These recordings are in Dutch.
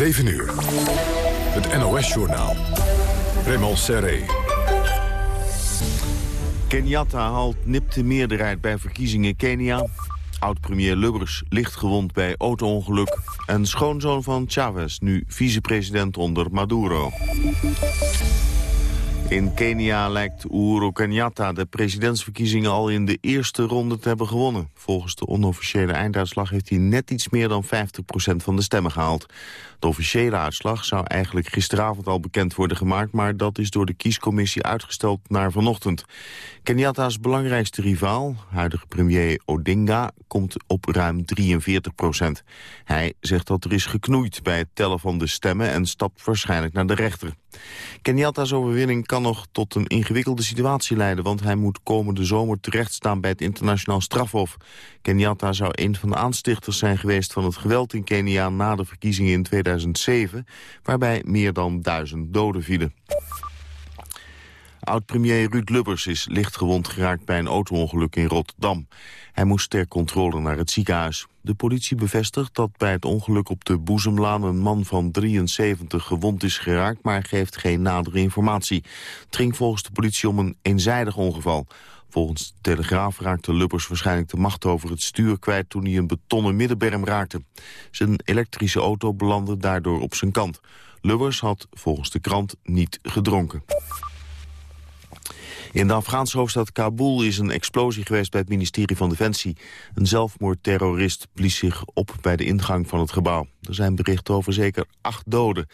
7 uur. Het NOS-journaal. Raymond Serré. Kenyatta haalt nipte meerderheid bij verkiezingen Kenia. Oud-premier Lubbers licht gewond bij auto-ongeluk. En schoonzoon van Chavez, nu vicepresident onder Maduro. In Kenia lijkt Uhuru Kenyatta de presidentsverkiezingen al in de eerste ronde te hebben gewonnen. Volgens de onofficiële einduitslag heeft hij net iets meer dan 50% van de stemmen gehaald. De officiële uitslag zou eigenlijk gisteravond al bekend worden gemaakt... maar dat is door de kiescommissie uitgesteld naar vanochtend. Kenyatta's belangrijkste rivaal, huidige premier Odinga, komt op ruim 43 procent. Hij zegt dat er is geknoeid bij het tellen van de stemmen... en stapt waarschijnlijk naar de rechter. Kenyatta's overwinning kan nog tot een ingewikkelde situatie leiden... want hij moet komende zomer terechtstaan bij het internationaal strafhof. Kenyatta zou een van de aanstichters zijn geweest van het geweld in Kenia... na de verkiezingen in 2007, waarbij meer dan duizend doden vielen. Oud-premier Ruud Lubbers is licht gewond geraakt bij een auto-ongeluk in Rotterdam. Hij moest ter controle naar het ziekenhuis. De politie bevestigt dat bij het ongeluk op de Boezemlaan... een man van 73 gewond is geraakt, maar geeft geen nadere informatie. Het ging volgens de politie om een eenzijdig ongeval. Volgens de Telegraaf raakte Lubbers waarschijnlijk de macht over het stuur kwijt... toen hij een betonnen middenberm raakte. Zijn elektrische auto belandde daardoor op zijn kant. Lubbers had volgens de krant niet gedronken. In de Afghaanse hoofdstad Kabul is een explosie geweest bij het ministerie van Defensie. Een zelfmoordterrorist blies zich op bij de ingang van het gebouw. Er zijn berichten over zeker acht doden.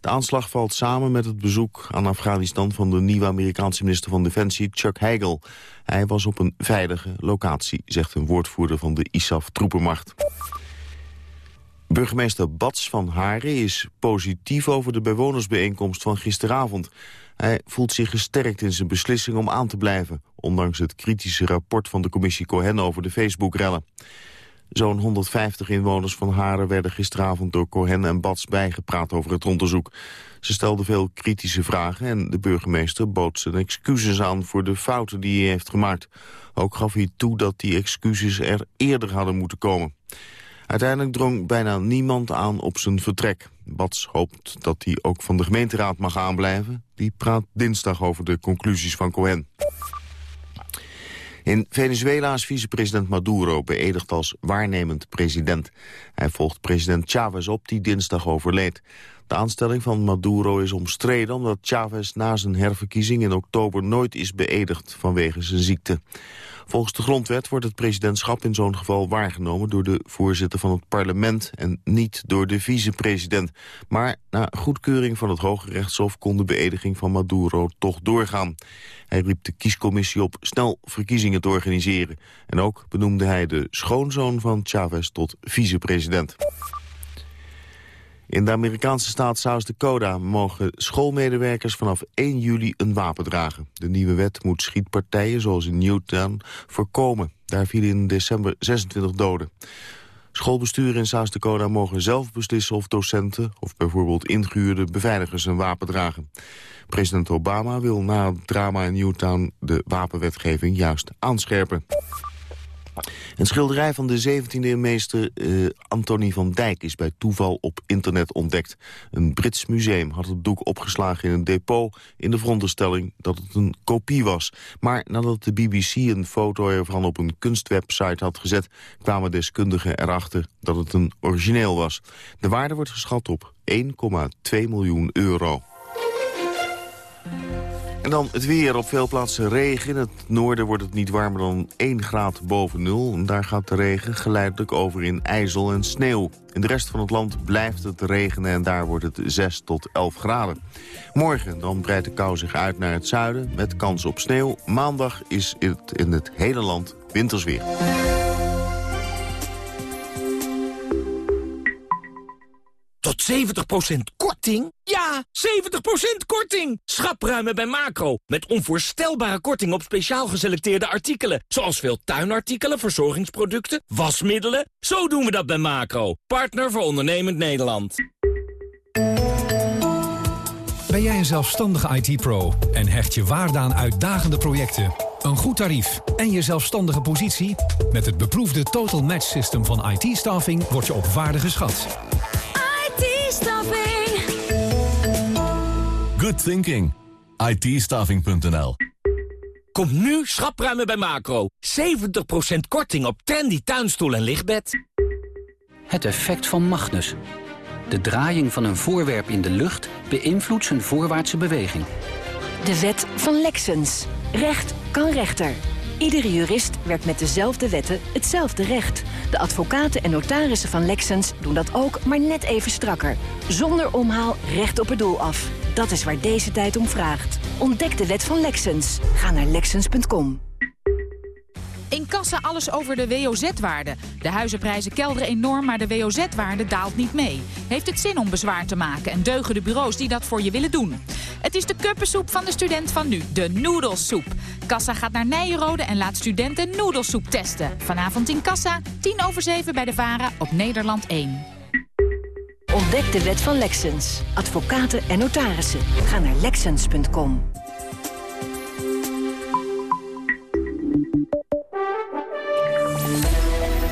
De aanslag valt samen met het bezoek aan Afghanistan van de nieuwe Amerikaanse minister van Defensie, Chuck Hagel. Hij was op een veilige locatie, zegt een woordvoerder van de ISAF-troepenmacht. Burgemeester Bats van Haren is positief over de bewonersbijeenkomst van gisteravond. Hij voelt zich gesterkt in zijn beslissing om aan te blijven... ondanks het kritische rapport van de commissie Cohen over de Facebook-rellen. Zo'n 150 inwoners van Haren werden gisteravond door Cohen en Bats bijgepraat over het onderzoek. Ze stelden veel kritische vragen en de burgemeester bood zijn excuses aan voor de fouten die hij heeft gemaakt. Ook gaf hij toe dat die excuses er eerder hadden moeten komen. Uiteindelijk drong bijna niemand aan op zijn vertrek. Bats hoopt dat hij ook van de gemeenteraad mag aanblijven. Die praat dinsdag over de conclusies van Cohen. In Venezuela is vicepresident Maduro beëdigd als waarnemend president. Hij volgt president Chavez op die dinsdag overleed. De aanstelling van Maduro is omstreden omdat Chavez na zijn herverkiezing in oktober nooit is beëdigd vanwege zijn ziekte. Volgens de grondwet wordt het presidentschap in zo'n geval waargenomen door de voorzitter van het parlement en niet door de vicepresident. Maar na goedkeuring van het Hoge Rechtshof kon de beëdiging van Maduro toch doorgaan. Hij riep de kiescommissie op snel verkiezingen te organiseren. En ook benoemde hij de schoonzoon van Chavez tot vicepresident. In de Amerikaanse staat South Dakota mogen schoolmedewerkers vanaf 1 juli een wapen dragen. De nieuwe wet moet schietpartijen zoals in Newtown voorkomen. Daar vielen in december 26 doden. Schoolbesturen in South Dakota mogen zelf beslissen of docenten of bijvoorbeeld ingehuurde beveiligers een wapen dragen. President Obama wil na het drama in Newtown de wapenwetgeving juist aanscherpen. Een schilderij van de 17e meester uh, Antonie van Dijk is bij toeval op internet ontdekt. Een Brits museum had het doek opgeslagen in een depot in de veronderstelling dat het een kopie was. Maar nadat de BBC een foto ervan op een kunstwebsite had gezet, kwamen deskundigen erachter dat het een origineel was. De waarde wordt geschat op 1,2 miljoen euro. En dan het weer. Op veel plaatsen regen. In het noorden wordt het niet warmer dan 1 graad boven nul. En daar gaat de regen geleidelijk over in ijzel en sneeuw. In de rest van het land blijft het regenen en daar wordt het 6 tot 11 graden. Morgen dan breidt de kou zich uit naar het zuiden met kans op sneeuw. Maandag is het in het hele land wintersweer. Tot 70% korting? Ja, 70% korting! Schapruimen bij Macro. Met onvoorstelbare korting op speciaal geselecteerde artikelen. Zoals veel tuinartikelen, verzorgingsproducten, wasmiddelen. Zo doen we dat bij Macro. Partner voor ondernemend Nederland. Ben jij een zelfstandige IT-pro en hecht je waarde aan uitdagende projecten? Een goed tarief en je zelfstandige positie? Met het beproefde Total Match System van IT-staffing word je op waarde geschat. IT-staffing. Good thinking. it Komt nu schapruimen bij Macro. 70% korting op trendy tuinstoel en lichtbed. Het effect van Magnus. De draaiing van een voorwerp in de lucht beïnvloedt zijn voorwaartse beweging. De wet van Lexens. Recht kan rechter. Iedere jurist werkt met dezelfde wetten hetzelfde recht. De advocaten en notarissen van Lexens doen dat ook, maar net even strakker. Zonder omhaal recht op het doel af. Dat is waar deze tijd om vraagt. Ontdek de wet van Lexens. Ga naar Lexens.com. Kassa alles over de WOZ-waarde. De huizenprijzen kelderen enorm, maar de WOZ-waarde daalt niet mee. Heeft het zin om bezwaar te maken en deugen de bureaus die dat voor je willen doen? Het is de kuppensoep van de student van nu, de noedelsoep. Kassa gaat naar Nijenrode en laat studenten noedelsoep testen. Vanavond in Kassa, 10 over 7 bij de VARA op Nederland 1. Ontdek de wet van Lexens. Advocaten en notarissen. Ga naar Lexens.com.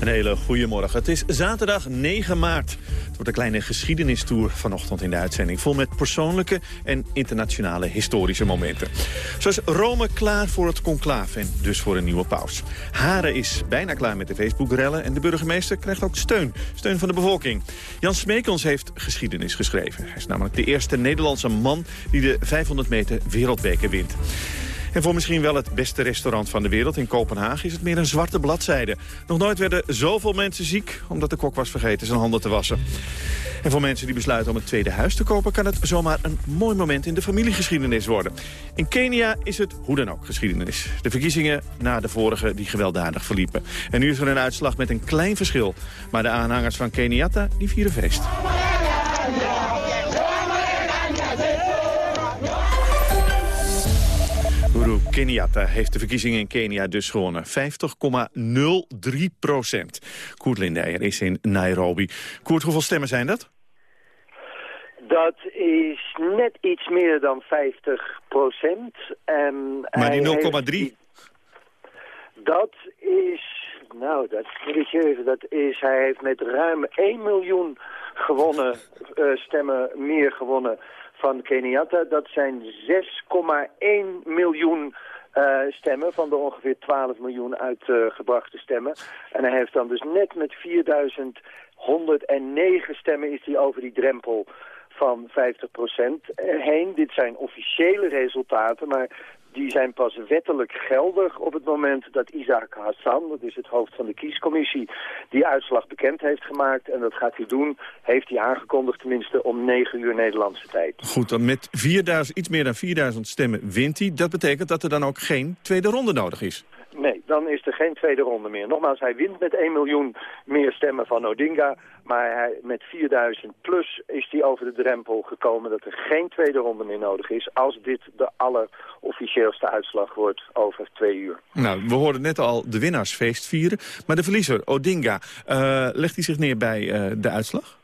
Een hele goede morgen. Het is zaterdag 9 maart. Het wordt een kleine geschiedenistour vanochtend in de uitzending... vol met persoonlijke en internationale historische momenten. Zo is Rome klaar voor het conclave en dus voor een nieuwe paus. Haren is bijna klaar met de Facebook-rellen... en de burgemeester krijgt ook steun. Steun van de bevolking. Jan Smekels heeft geschiedenis geschreven. Hij is namelijk de eerste Nederlandse man... die de 500 meter wereldbeker wint. En voor misschien wel het beste restaurant van de wereld in Kopenhagen is het meer een zwarte bladzijde. Nog nooit werden zoveel mensen ziek omdat de kok was vergeten zijn handen te wassen. En voor mensen die besluiten om een tweede huis te kopen... kan het zomaar een mooi moment in de familiegeschiedenis worden. In Kenia is het hoe dan ook geschiedenis. De verkiezingen na de vorige die gewelddadig verliepen. En nu is er een uitslag met een klein verschil. Maar de aanhangers van Kenyatta die vieren feest. Uhuru Kenyatta heeft de verkiezingen in Kenia dus gewonnen. 50,03 procent. Koert Lindeyer is in Nairobi. Koert, hoeveel stemmen zijn dat? Dat is net iets meer dan 50 procent. maar die 0,3? Dat is, nou, dat even, dat is, hij heeft met ruim 1 miljoen gewonnen, uh, stemmen meer gewonnen van Kenyatta. Dat zijn 6,1 miljoen uh, stemmen van de ongeveer 12 miljoen uitgebrachte stemmen. En hij heeft dan dus net met 4109 stemmen is hij over die drempel van 50% heen. Dit zijn officiële resultaten, maar die zijn pas wettelijk geldig op het moment dat Isaac Hassan, dat is het hoofd van de kiescommissie, die uitslag bekend heeft gemaakt. En dat gaat hij doen, heeft hij aangekondigd tenminste, om 9 uur Nederlandse tijd. Goed, dan met 4000, iets meer dan 4000 stemmen wint hij. Dat betekent dat er dan ook geen tweede ronde nodig is. Nee, dan is er geen tweede ronde meer. Nogmaals, hij wint met 1 miljoen meer stemmen van Odinga. Maar hij, met 4000 plus is hij over de drempel gekomen dat er geen tweede ronde meer nodig is... als dit de allerofficieelste uitslag wordt over twee uur. Nou, we hoorden net al de winnaarsfeest vieren. Maar de verliezer, Odinga, uh, legt hij zich neer bij uh, de uitslag?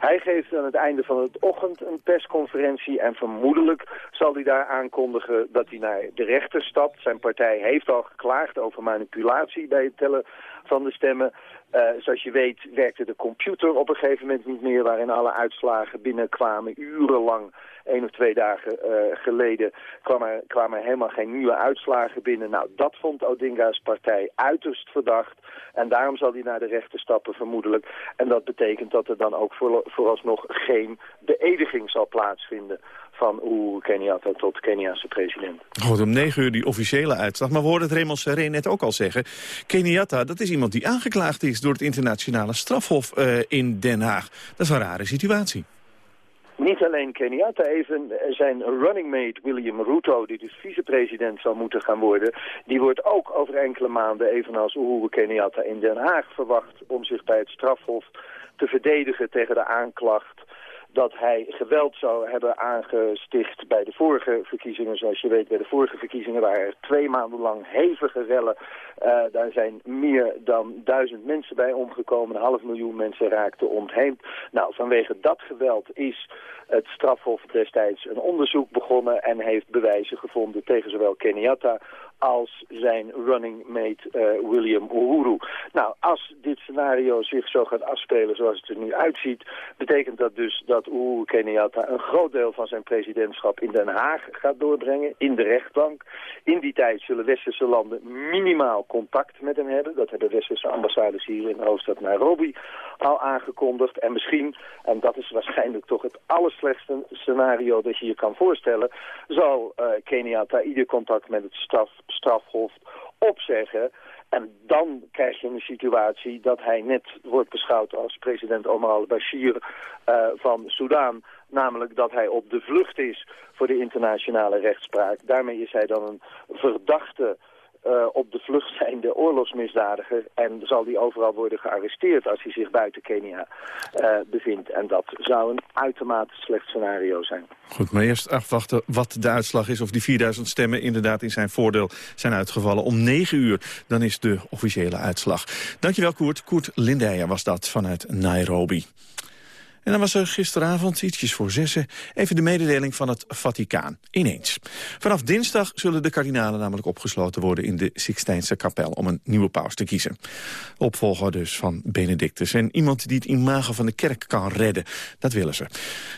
Hij geeft aan het einde van de ochtend een persconferentie en vermoedelijk zal hij daar aankondigen dat hij naar de rechter stapt. Zijn partij heeft al geklaagd over manipulatie bij het tellen van de stemmen. Uh, zoals je weet werkte de computer op een gegeven moment niet meer... waarin alle uitslagen binnenkwamen urenlang één of twee dagen uh, geleden kwam er, kwamen er helemaal geen nieuwe uitslagen binnen. Nou, dat vond Odinga's partij uiterst verdacht. En daarom zal hij naar de rechter stappen vermoedelijk. En dat betekent dat er dan ook voor, vooralsnog geen beëdiging zal plaatsvinden van Uhuru Kenyatta tot Keniaanse president. Goed, om negen uur die officiële uitslag. Maar we hoorden het Raymond Serré net ook al zeggen. Kenyatta, dat is iemand die aangeklaagd is door het internationale strafhof uh, in Den Haag. Dat is een rare situatie. Niet alleen Kenyatta, even zijn running mate William Ruto, die dus vicepresident zal moeten gaan worden, die wordt ook over enkele maanden, evenals Uhuru Kenyatta in Den Haag, verwacht om zich bij het strafhof te verdedigen tegen de aanklacht dat hij geweld zou hebben aangesticht bij de vorige verkiezingen. Zoals je weet, bij de vorige verkiezingen waren er twee maanden lang hevige rellen. Uh, daar zijn meer dan duizend mensen bij omgekomen. Een half miljoen mensen raakten ontheemd. Nou, vanwege dat geweld is het strafhof destijds een onderzoek begonnen... en heeft bewijzen gevonden tegen zowel Kenyatta als zijn running mate uh, William Uhuru. Nou, als dit scenario zich zo gaat afspelen zoals het er nu uitziet... betekent dat dus dat Uhuru Kenyatta een groot deel van zijn presidentschap in Den Haag gaat doorbrengen, in de rechtbank. In die tijd zullen westerse landen minimaal contact met hem hebben. Dat hebben westerse ambassades hier in de hoofdstad Nairobi al aangekondigd. En misschien, en dat is waarschijnlijk toch het allerslechtste scenario dat je je kan voorstellen... zal uh, Kenyatta ieder contact met het straf, strafhof opzeggen... En dan krijg je een situatie dat hij net wordt beschouwd als president Omar al-Bashir uh, van Soudaan. Namelijk dat hij op de vlucht is voor de internationale rechtspraak. Daarmee is hij dan een verdachte uh, op de vlucht zijnde oorlogsmisdadiger. En zal die overal worden gearresteerd als hij zich buiten Kenia uh, bevindt. En dat zou een uitermate slecht scenario zijn. Goed, maar eerst afwachten wat de uitslag is. Of die 4000 stemmen inderdaad in zijn voordeel zijn uitgevallen. Om 9 uur, dan is de officiële uitslag. Dankjewel Koert. Koert Lindijer was dat vanuit Nairobi. En dan was er gisteravond, ietsjes voor zessen, even de mededeling van het Vaticaan. Ineens. Vanaf dinsdag zullen de kardinalen namelijk opgesloten worden in de Sixtijnse kapel om een nieuwe paus te kiezen. Opvolger dus van Benedictus. En iemand die het imago van de kerk kan redden. Dat willen ze.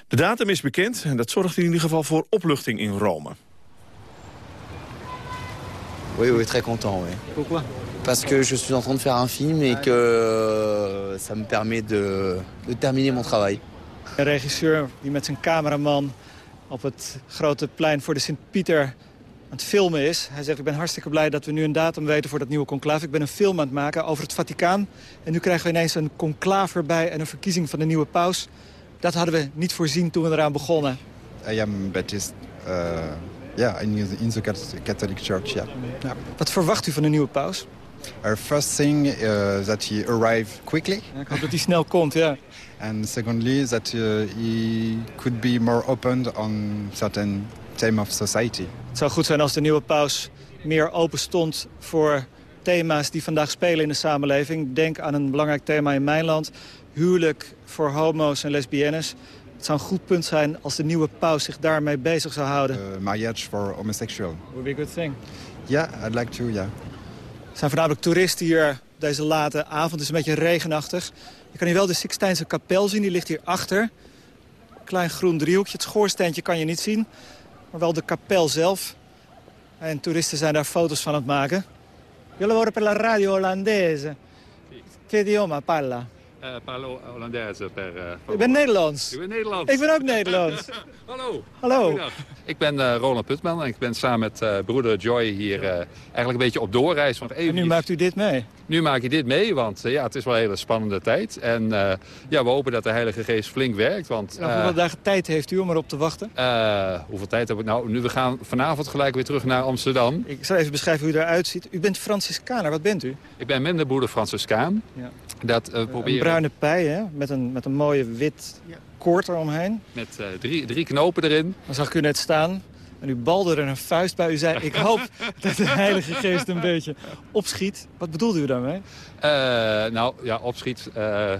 De datum is bekend en dat zorgt in ieder geval voor opluchting in Rome. Oui, oui, très content, oui. Pourquoi Parce que je suis en train de faire un film et que euh, ça me permet de, de terminer mon travail. Een regisseur die met zijn cameraman op het grote plein voor de Sint-Pieter aan het filmen is. Hij zegt, ik ben hartstikke blij dat we nu een datum weten voor dat nieuwe conclave. Ik ben een film aan het maken over het Vaticaan. En nu krijgen we ineens een conclave erbij en een verkiezing van de nieuwe paus. Dat hadden we niet voorzien toen we eraan begonnen. I am Baptist, uh, yeah, in the Catholic Church, yeah. ja. Wat verwacht u van de nieuwe paus? Our first thing uh, that he arrive quickly. Ja, ik hoop dat hij snel komt, ja. And secondly, that uh, he could be more open on certain theme of society. Het zou goed zijn als de nieuwe paus meer open stond voor thema's die vandaag spelen in de samenleving. Denk aan een belangrijk thema in mijn land. Huwelijk voor homo's en lesbiennes. Het zou een goed punt zijn als de nieuwe paus zich daarmee bezig zou houden. Uh, marriage for homosexual. Would be a good thing. Yeah, I'd like to, yeah. Er zijn voornamelijk toeristen hier deze late avond. Het is een beetje regenachtig. Je kan hier wel de Sixtijnse kapel zien, die ligt hier achter. Klein groen driehoekje. Het schoorsteentje kan je niet zien. Maar wel de kapel zelf. En toeristen zijn daar foto's van aan het maken. Io lavoro per la radio olandese. Che idioma parla? Uh, parlo Hollandese per... Uh, ik ben Nederlands. Ik ben Nederlands. Ik ben ook Nederlands. Hallo. Hallo. Ik ben uh, Roland Putman en ik ben samen met broeder Joy hier eigenlijk een beetje op doorreis. Want even... En nu maakt u dit mee? Nu maak ik dit mee, want ja, het is wel een hele spannende tijd. En ja, we hopen dat de Heilige Geest flink werkt. Want, ja, hoeveel dagen tijd heeft u om erop te wachten? hoeveel tijd heb ik nou? Nu, we gaan vanavond gelijk weer terug naar Amsterdam. Ik zal even beschrijven hoe u eruit ziet. U bent Franciscaner, wat bent u? Ik ben minderbroeder Franciscaan. Ja. Dat, proberen... Een bruine pij, hè? Met een, met een mooie wit koord eromheen. Met uh, drie, drie knopen erin. Dan zag ik u net staan. En u balde er een vuist bij. U zei, ik hoop dat de Heilige Geest een beetje opschiet. Wat bedoelde u daarmee? Uh, nou, ja, opschiet... Uh,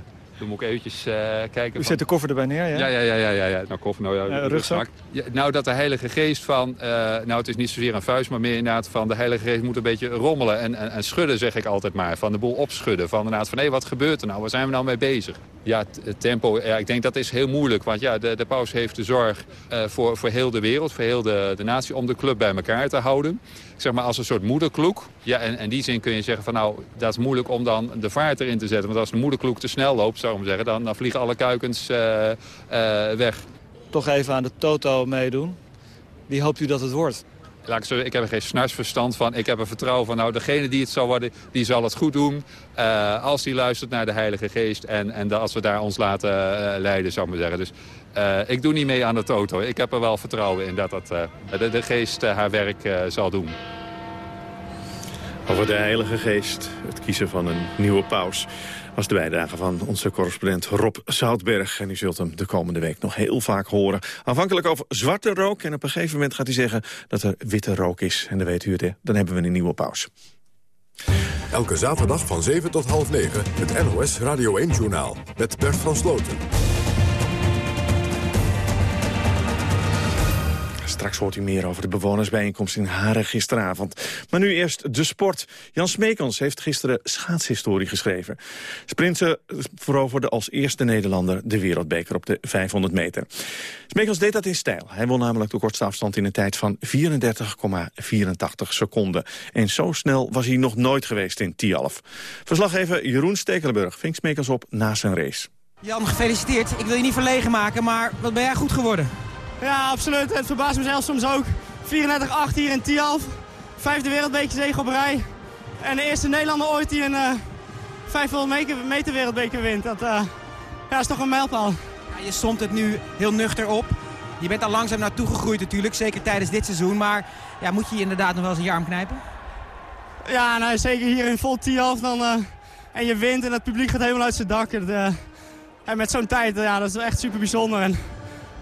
dan moet ik eventjes uh, kijken. U zet de koffer erbij neer, ja? Ja, ja, ja. ja, ja, ja. Nou, koffer, nou ja. rugzak? Ja, nou, dat de Heilige Geest van... Uh, nou, het is niet zozeer een vuist, maar meer inderdaad van... de Heilige Geest moet een beetje rommelen en, en, en schudden, zeg ik altijd maar. Van de boel opschudden. Van inderdaad van, hé, wat gebeurt er nou? Waar zijn we nou mee bezig? Ja, tempo, ja, ik denk dat is heel moeilijk. Want ja, de, de paus heeft de zorg uh, voor, voor heel de wereld, voor heel de, de natie... om de club bij elkaar te houden. Zeg maar als een soort moederkloek. Ja, en in die zin kun je zeggen van, nou, dat is moeilijk om dan de vaart erin te zetten. Want als de moederkloek te snel loopt, zou ik maar zeggen... dan, dan vliegen alle kuikens uh, uh, weg. Toch even aan de toto meedoen. Wie hoopt u dat het wordt? Laat ik, zo, ik heb er geen snarsverstand van. Ik heb er vertrouwen van, nou, degene die het zal worden, die zal het goed doen. Uh, als die luistert naar de Heilige Geest en, en als we daar ons laten uh, leiden, zou ik maar zeggen. Dus uh, ik doe niet mee aan de toto. Ik heb er wel vertrouwen in dat, dat de, de, geest haar werk zal doen. Over de Heilige Geest, het kiezen van een nieuwe paus was de bijdrage van onze correspondent Rob Zoutberg. En u zult hem de komende week nog heel vaak horen. Aanvankelijk over zwarte rook en op een gegeven moment gaat hij zeggen dat er witte rook is. En dan weet u het, dan hebben we een nieuwe pauze. Elke zaterdag van 7 tot half 9 het NOS Radio 1-journaal met Bert van Sloten. Straks hoort u meer over de bewonersbijeenkomst in Haren gisteravond. Maar nu eerst de sport. Jan Smekens heeft gisteren schaatshistorie geschreven. Sprinten veroverde als eerste Nederlander de wereldbeker op de 500 meter. Smekens deed dat in stijl. Hij won namelijk de kortste afstand in een tijd van 34,84 seconden. En zo snel was hij nog nooit geweest in Tialf. Verslaggever Jeroen Stekelenburg ving Smekens op na zijn race. Jan, gefeliciteerd. Ik wil je niet verlegen maken, maar wat ben jij goed geworden? Ja, absoluut. Het verbaast mezelf soms ook. 34-8 hier in Tialf. Vijfde wereldbeker op rij. En de eerste Nederlander ooit die een uh, 500 meter wereldbeker wint. Dat uh, ja, is toch een mijlpaal. Ja, je stond het nu heel nuchter op. Je bent al langzaam naartoe gegroeid natuurlijk, zeker tijdens dit seizoen. Maar ja, moet je je inderdaad nog wel eens een je arm knijpen? Ja, nou, zeker hier in vol Tialf. Dan, uh, en je wint en het publiek gaat helemaal uit zijn dak. En, en met zo'n tijd, ja, dat is echt super bijzonder. En,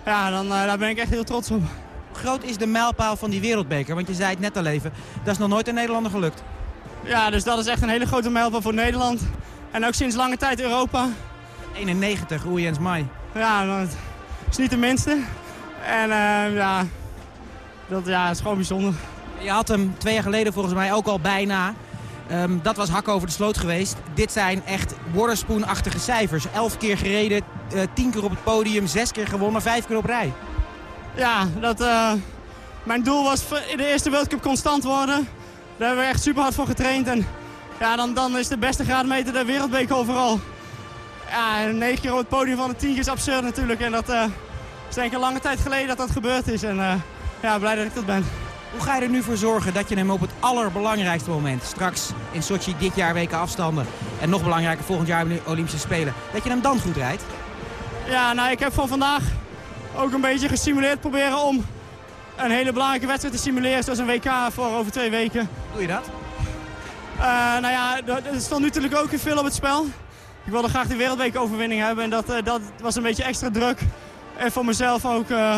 ja, dan, daar ben ik echt heel trots op. Hoe groot is de mijlpaal van die wereldbeker? Want je zei het net al even, dat is nog nooit een Nederlander gelukt. Ja, dus dat is echt een hele grote mijlpaal voor Nederland. En ook sinds lange tijd Europa. 91, Oei Jens Mai. Ja, dat is niet de minste. En uh, ja, dat ja, is gewoon bijzonder. Je had hem twee jaar geleden volgens mij ook al bijna. Um, dat was hak over de sloot geweest. Dit zijn echt Waterspoon-achtige cijfers. Elf keer gereden, uh, tien keer op het podium, zes keer gewonnen, vijf keer op rij. Ja, dat, uh, mijn doel was in de eerste World Cup constant worden. Daar hebben we echt super hard voor getraind. En ja, dan, dan is de beste graadmeter de wereldbeker overal. Ja, en negen keer op het podium van de tien is absurd natuurlijk. En dat uh, is denk ik een lange tijd geleden dat dat gebeurd is. En ja, blij dat ik dat ben. Hoe ga je er nu voor zorgen dat je hem op het allerbelangrijkste moment... straks in Sochi dit jaar weken afstanden... en nog belangrijker volgend jaar de Olympische Spelen... dat je hem dan goed rijdt? Ja, nou, ik heb van vandaag ook een beetje gesimuleerd proberen om een hele belangrijke wedstrijd te simuleren. Zoals een WK voor over twee weken. Doe je dat? Uh, nou ja, er stond natuurlijk ook veel op het spel. Ik wilde graag de wereldweekoverwinning hebben en dat, uh, dat was een beetje extra druk. En voor mezelf ook uh,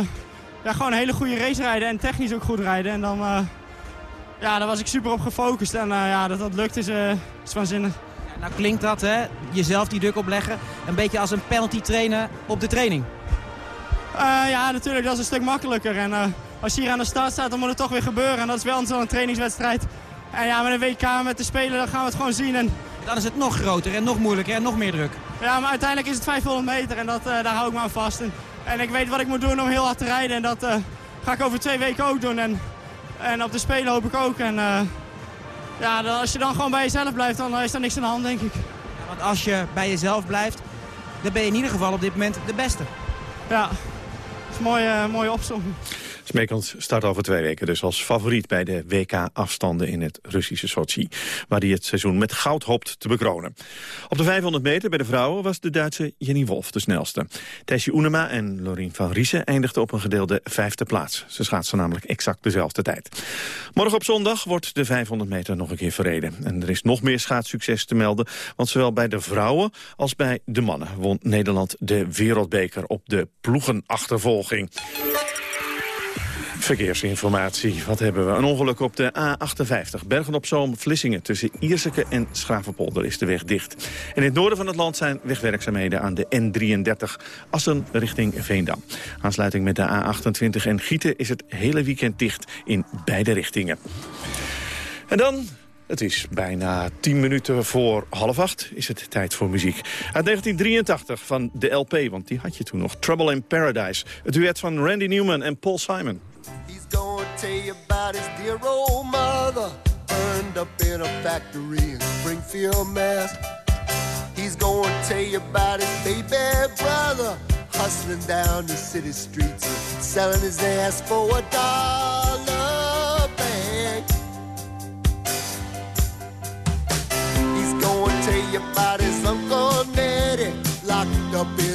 ja, gewoon een hele goede race rijden en technisch ook goed rijden. En dan, ja, daar was ik super op gefocust en ja, dat dat lukt is, is waanzinnig. Ja, nou klinkt dat, hè, jezelf die druk opleggen, een beetje als een penalty trainen op de training. ja, natuurlijk, dat is een stuk makkelijker. En, als je hier aan de start staat, dan moet het toch weer gebeuren. En dat is wel een trainingswedstrijd. En ja, met een WK, met de Spelen, dan gaan we het gewoon zien. En... Dan is het nog groter en nog moeilijker en nog meer druk. Ja, maar uiteindelijk is het 500 meter en dat, daar hou ik me aan vast. En, en, ik weet wat ik moet doen om heel hard te rijden. En dat uh, ga ik over twee weken ook doen. En, en op de Spelen hoop ik ook. En uh, ja, als je dan gewoon bij jezelf blijft, dan is er niks aan de hand, denk ik. Ja, want als je bij jezelf blijft, dan ben je in ieder geval op dit moment de beste. Ja, dat is een mooie, mooie opzomming. Smekens start over twee weken dus als favoriet bij de WK-afstanden in het Russische Sochi. Waar hij het seizoen met goud hoopt te bekronen. Op de 500 meter bij de vrouwen was de Duitse Jenny Wolf de snelste. Thijsje Oenema en Lorien van Riesen eindigden op een gedeelde vijfde plaats. Ze schaatsen namelijk exact dezelfde tijd. Morgen op zondag wordt de 500 meter nog een keer verreden. En er is nog meer schaatssucces te melden. Want zowel bij de vrouwen als bij de mannen won Nederland de wereldbeker op de ploegenachtervolging. Verkeersinformatie. Wat hebben we? Een ongeluk op de A58. Bergen-op-Zoom-Vlissingen. Tussen Ierseke en Schravenpolder is de weg dicht. En in het noorden van het land zijn wegwerkzaamheden aan de N33. Assen richting Veendam. Aansluiting met de A28 en Gieten is het hele weekend dicht in beide richtingen. En dan het is bijna tien minuten voor half acht. Is het tijd voor muziek. Uit 1983 van de LP, want die had je toen nog. Trouble in Paradise. Het duet van Randy Newman en Paul Simon. His dear old mother. Burned up in a factory in Springfield, Mass. He's gonna tell you about his baby brother. Hustling down the city streets and selling his ass for a dollar bag. He's gonna tell you about his Uncle Nettie, locked up in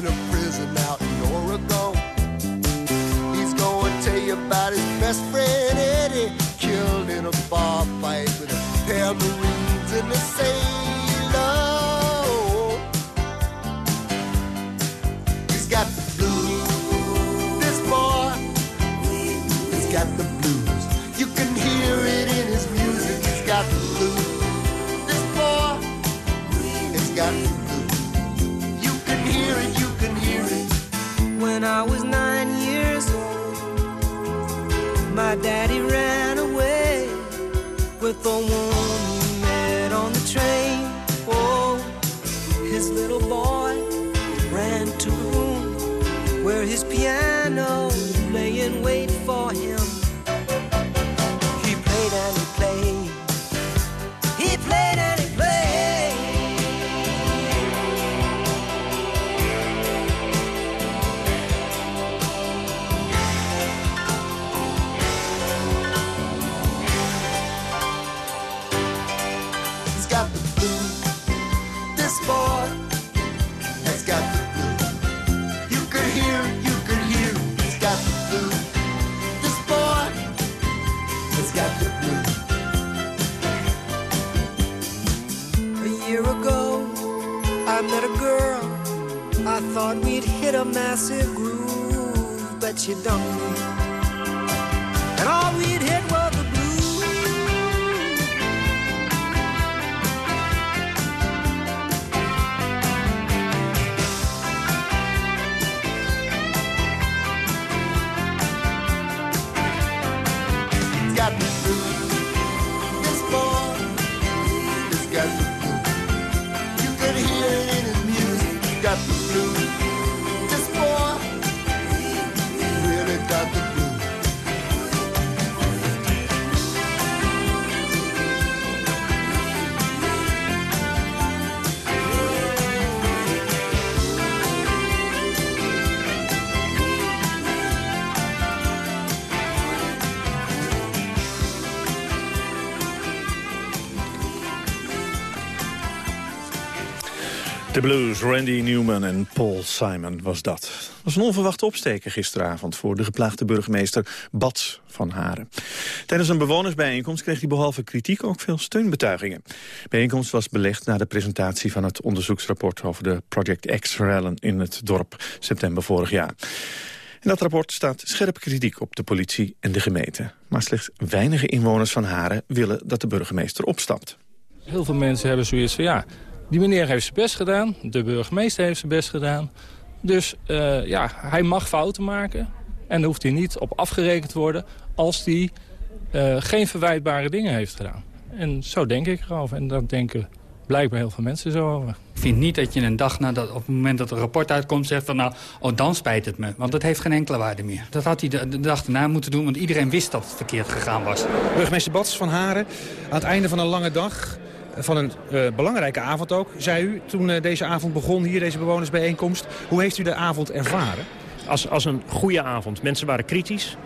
when I was nine years old. My daddy ran. Thought we'd hit a massive groove, but you dumped me. And all we'd hit Blues, Randy Newman en Paul Simon was dat. Dat was een onverwachte opsteken gisteravond... voor de geplaagde burgemeester Bats van Haren. Tijdens een bewonersbijeenkomst kreeg hij behalve kritiek... ook veel steunbetuigingen. De bijeenkomst was belegd na de presentatie van het onderzoeksrapport... over de Project X-rellen in het dorp september vorig jaar. In dat rapport staat scherpe kritiek op de politie en de gemeente. Maar slechts weinige inwoners van Haren willen dat de burgemeester opstapt. Heel veel mensen hebben zoiets van ja, die meneer heeft zijn best gedaan. De burgemeester heeft zijn best gedaan. Dus eh, ja, hij mag fouten maken. En dan hoeft hij niet op afgerekend te worden als hij eh, geen verwijtbare dingen heeft gedaan. En zo denk ik erover. En dat denken blijkbaar heel veel mensen zo over. Ik vind niet dat je een dag nadat, op het moment dat er een rapport uitkomt... zegt van nou, oh, dan spijt het me. Want dat heeft geen enkele waarde meer. Dat had hij de, de dag erna moeten doen, want iedereen wist dat het verkeerd gegaan was. Burgemeester Bats van Haren, aan het einde van een lange dag... van een eh, belangrijke avond ook, zei u, toen eh, deze avond begon... hier deze bewonersbijeenkomst. Hoe heeft u de avond ervaren? Als, als een goede avond. Mensen waren kritisch.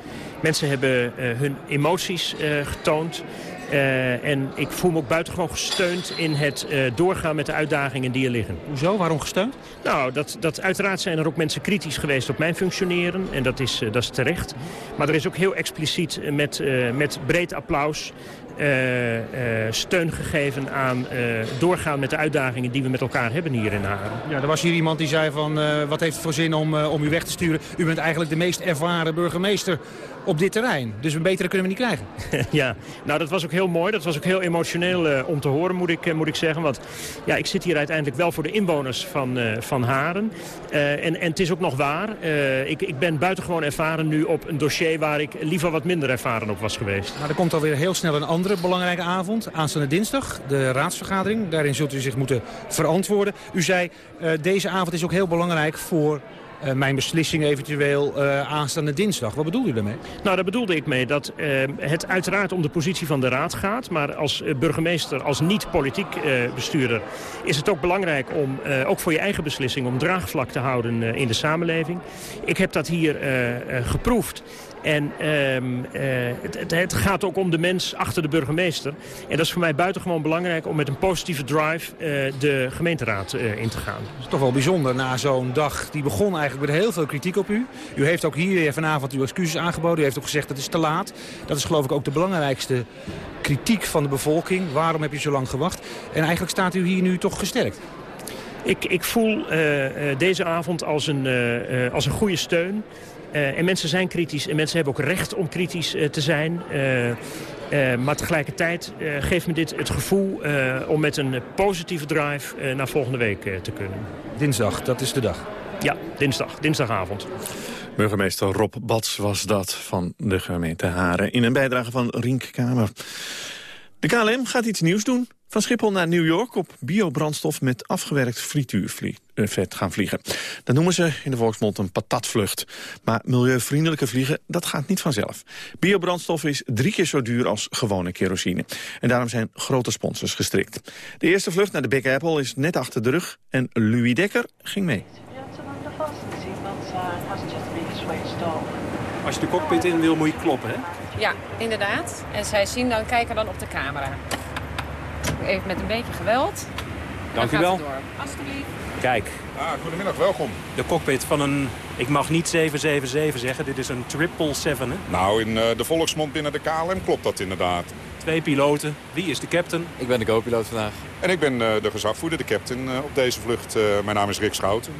Mensen hebben eh, hun emoties eh, getoond. Eh, en ik voel me ook buitengewoon gesteund in het eh, doorgaan met de uitdagingen die er liggen. Hoezo? Waarom gesteund? Nou, dat, dat, uiteraard zijn er ook mensen kritisch geweest op mijn functioneren. En dat is, eh, dat is terecht. Maar er is ook heel expliciet met, eh, met breed applaus... eh, eh, steun gegeven aan eh, doorgaan met de uitdagingen die we met elkaar hebben hier in Haren. Ja, er was hier iemand die zei van, wat heeft het voor zin om, om u weg te sturen? U bent eigenlijk de meest ervaren burgemeester op dit terrein. Dus een betere kunnen we niet krijgen. ja, nou dat was ook heel mooi. Dat was ook heel emotioneel eh, om te horen, moet ik, eh, moet ik zeggen. Want ja, ik zit hier uiteindelijk wel voor de inwoners van, eh, van Haren. En, en het is ook nog waar. Ik, ik ben buitengewoon ervaren nu op een dossier waar ik liever wat minder ervaren op was geweest. Maar er komt alweer heel snel een andere belangrijke avond. Aanstaande dinsdag, de raadsvergadering. Daarin zult u zich moeten verantwoorden. U zei, deze avond is ook heel belangrijk voor eh, mijn beslissing eventueel eh, aanstaande dinsdag. Wat bedoelt u daarmee? Nou, daar bedoelde ik mee dat eh, het uiteraard om de positie van de raad gaat. Maar als burgemeester, als niet-politiek bestuurder... is het ook belangrijk om, ook voor je eigen beslissing... om draagvlak te houden in de samenleving. Ik heb dat hier geproefd. En ehm, eh, het, het, het gaat ook om de mens achter de burgemeester. En dat is voor mij buitengewoon belangrijk om met een positieve drive eh, de gemeenteraad eh, in te gaan. Het is toch wel bijzonder na zo'n dag. Die begon eigenlijk met heel veel kritiek op u. U heeft ook hier vanavond uw excuses aangeboden. U heeft ook gezegd dat het is te laat. Dat is geloof ik ook de belangrijkste kritiek van de bevolking. Waarom heb je zo lang gewacht? En eigenlijk staat u hier nu toch gesterkt. Ik, ik voel deze avond als een, als een goede steun. Eh, en mensen zijn kritisch en mensen hebben ook recht om kritisch eh, te zijn. Eh, eh, maar tegelijkertijd eh, geeft me dit het gevoel eh, om met een positieve drive eh, naar volgende week eh, te kunnen. Dinsdag, dat is de dag. Ja, dinsdag, dinsdagavond. Burgemeester Rob Bats was dat van de gemeente Haren... in een bijdrage van Rink Kamer. De KLM gaat iets nieuws doen. Van Schiphol naar New York op biobrandstof met afgewerkt frituurvet gaan vliegen. Dat noemen ze in de volksmond een patatvlucht. Maar milieuvriendelijke vliegen, dat gaat niet vanzelf. Biobrandstof is drie keer zo duur als gewone kerosine. En daarom zijn grote sponsors gestrikt. De eerste vlucht naar de Big Apple is net achter de rug en Louis Dekker ging mee. Als je de cockpit in wil, moet je kloppen, hè? Ja, inderdaad. En zij zien dan, kijken dan op de camera. Even met een beetje geweld. Dank u wel. Alsjeblieft. Kijk. Ah, goedemiddag, welkom. De cockpit van een, ik mag niet 777 zeggen, dit is een 777, hè? Nou, in uh, de volksmond binnen de KLM klopt dat inderdaad. Twee piloten. Wie is de captain? Ik ben de co-piloot vandaag. En ik ben uh, de gezagvoerder, de captain uh, op deze vlucht. mijn naam is Rick Schouten.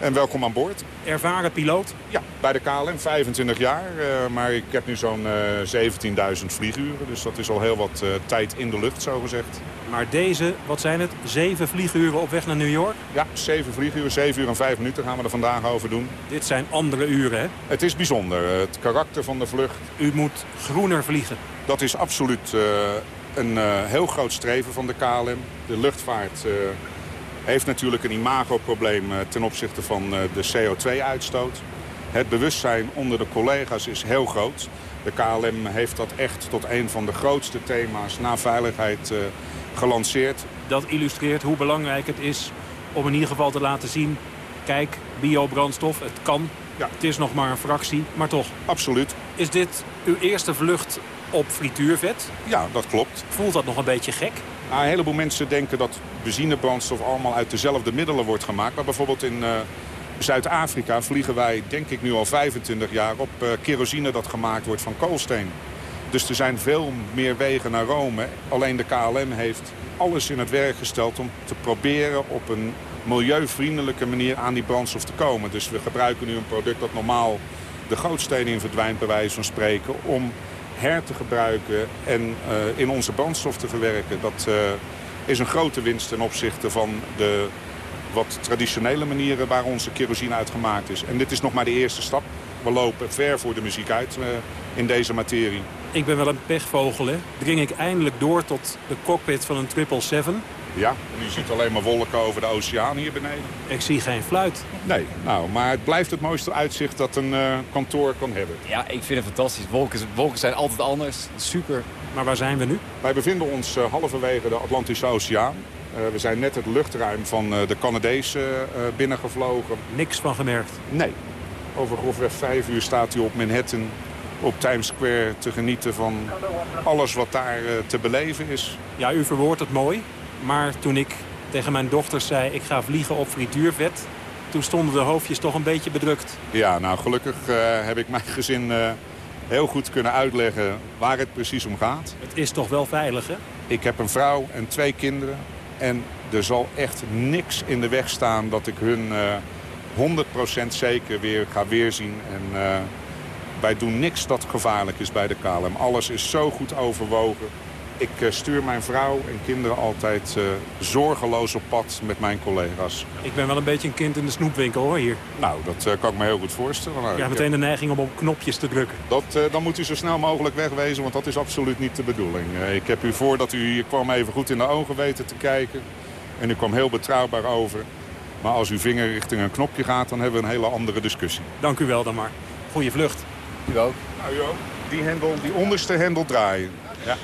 En welkom aan boord. Ervaren piloot? Ja, bij de KLM 25 jaar. Uh, maar ik heb nu zo'n uh, 17.000 vlieguren. Dus dat is al heel wat uh, tijd in de lucht, zo gezegd. Maar deze, wat zijn het? Zeven vlieguren op weg naar New York? Ja, zeven vlieguren. Zeven uur en vijf minuten gaan we er vandaag over doen. Dit zijn andere uren, hè? Het is bijzonder. Het karakter van de vlucht. U moet groener vliegen. Dat is absoluut een heel groot streven van de KLM. De luchtvaart heeft natuurlijk een imagoprobleem ten opzichte van de CO2-uitstoot. Het bewustzijn onder de collega's is heel groot. De KLM heeft dat echt tot een van de grootste thema's na veiligheid uh, gelanceerd. Dat illustreert hoe belangrijk het is om in ieder geval te laten zien... kijk, biobrandstof, het kan. Ja. Het is nog maar een fractie, maar toch. Absoluut. Is dit uw eerste vlucht op frituurvet? Ja, dat klopt. Voelt dat nog een beetje gek? Nou, een heleboel mensen denken dat benzinebrandstof allemaal uit dezelfde middelen wordt gemaakt. Maar bijvoorbeeld in uh, Zuid-Afrika vliegen wij, denk ik nu al 25 jaar, op uh, kerosine dat gemaakt wordt van koolsteen. Dus er zijn veel meer wegen naar Rome. Alleen de KLM heeft alles in het werk gesteld om te proberen op een milieuvriendelijke manier aan die brandstof te komen. Dus we gebruiken nu een product dat normaal de gootstenen in verdwijnt, bij wijze van spreken, om her te gebruiken en uh, in onze brandstof te verwerken. Dat uh, is een grote winst ten opzichte van de wat traditionele manieren waar onze kerosine uit gemaakt is. En dit is nog maar de eerste stap. We lopen ver voor de muziek uit uh, in deze materie. Ik ben wel een pechvogel, hè. Dring ik eindelijk door tot de cockpit van een 777. Ja, en u ziet alleen maar wolken over de oceaan hier beneden. Ik zie geen fluit. Nee, nou, maar het blijft het mooiste uitzicht dat een uh, kantoor kan hebben. Ja, ik vind het fantastisch. Wolken, wolken zijn altijd anders. Super. Maar waar zijn we nu? Wij bevinden ons uh, halverwege de Atlantische Oceaan. Uh, we zijn net het luchtruim van uh, de Canadezen uh, binnengevlogen. Niks van gemerkt? Nee. Over grofweg vijf uur staat u op Manhattan op Times Square te genieten van alles wat daar te beleven is. Ja, u verwoordt het mooi. Maar toen ik tegen mijn dochters zei ik ga vliegen op frituurvet... toen stonden de hoofdjes toch een beetje bedrukt. Ja, nou gelukkig heb ik mijn gezin heel goed kunnen uitleggen waar het precies om gaat. Het is toch wel veilig, hè? Ik heb een vrouw en twee kinderen. En er zal echt niks in de weg staan dat ik hun uh, 100% zeker weer ga weerzien. En wij doen niks dat gevaarlijk is bij de KLM. Alles is zo goed overwogen. Ik uh, stuur mijn vrouw en kinderen altijd zorgeloos op pad met mijn collega's. Ik ben wel een beetje een kind in de snoepwinkel hoor hier. Nou, dat kan ik me heel goed voorstellen. Nou, ja, meteen de neiging om op knopjes te drukken. Dat, dan moet u zo snel mogelijk wegwezen, want dat is absoluut niet de bedoeling. ik heb u voordat u hier kwam even goed in de ogen weten te kijken. En u kwam heel betrouwbaar over. Maar als uw vinger richting een knopje gaat, dan hebben we een hele andere discussie. Dank u wel dan maar. Goeie vlucht. U ook. Nou, u ook. Die, hendel, die onderste hendel draaien. Ja.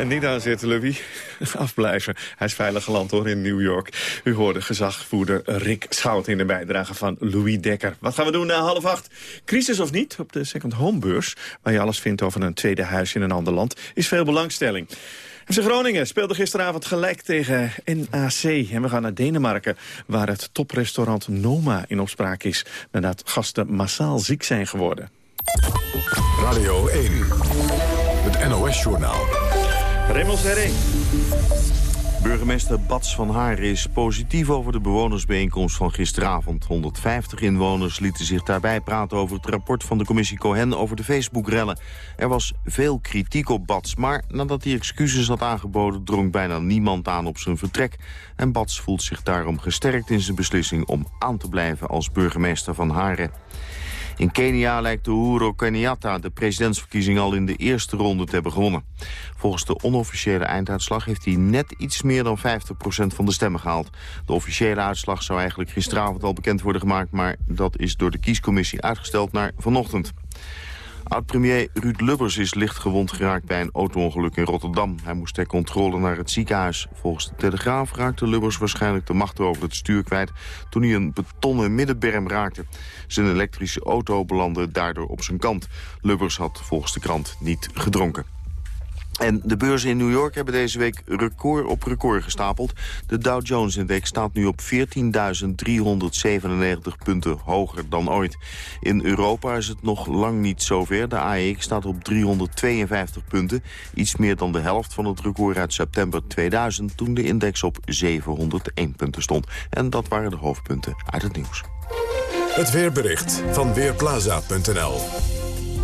En niet aan zitten, Louis. Afblijven. Hij is veilig geland hoor in New York. U hoorde gezagvoerder Rick Schout in de bijdrage van Louis Dekker. Wat gaan we doen na half acht? Crisis of niet? Op de second homebeurs, waar je alles vindt over een tweede huis in een ander land, is veel belangstelling. FC Groningen speelde gisteravond gelijk tegen NAC. En we gaan naar Denemarken, waar het toprestaurant Noma in opspraak is... nadat gasten massaal ziek zijn geworden. Radio 1, het NOS-journaal. Remmels Herring. Burgemeester Bats van Haar is positief over de bewonersbijeenkomst van gisteravond. 150 inwoners lieten zich daarbij praten over het rapport van de commissie Cohen over de Facebook-rellen. Er was veel kritiek op Bats, maar nadat hij excuses had aangeboden drong bijna niemand aan op zijn vertrek. En Bats voelt zich daarom gesterkt in zijn beslissing om aan te blijven als burgemeester van Haren. In Kenia lijkt Uhuru Kenyatta de presidentsverkiezing al in de eerste ronde te hebben gewonnen. Volgens de onofficiële einduitslag heeft hij net iets meer dan 50% van de stemmen gehaald. De officiële uitslag zou eigenlijk gisteravond al bekend worden gemaakt... maar dat is door de kiescommissie uitgesteld naar vanochtend. Oud-premier Ruud Lubbers is licht gewond geraakt bij een autoongeluk in Rotterdam. Hij moest ter controle naar het ziekenhuis. Volgens de Telegraaf raakte Lubbers waarschijnlijk de macht over het stuur kwijt... toen hij een betonnen middenberm raakte. Zijn elektrische auto belandde daardoor op zijn kant. Lubbers had volgens de krant niet gedronken. En de beurzen in New York hebben deze week record op record gestapeld. De Dow Jones-index staat nu op 14.397 punten hoger dan ooit. In Europa is het nog lang niet zover. De AEX staat op 352 punten. Iets meer dan de helft van het record uit september 2000... toen de index op 701 punten stond. En dat waren de hoofdpunten uit het nieuws. Het weerbericht van Weerplaza.nl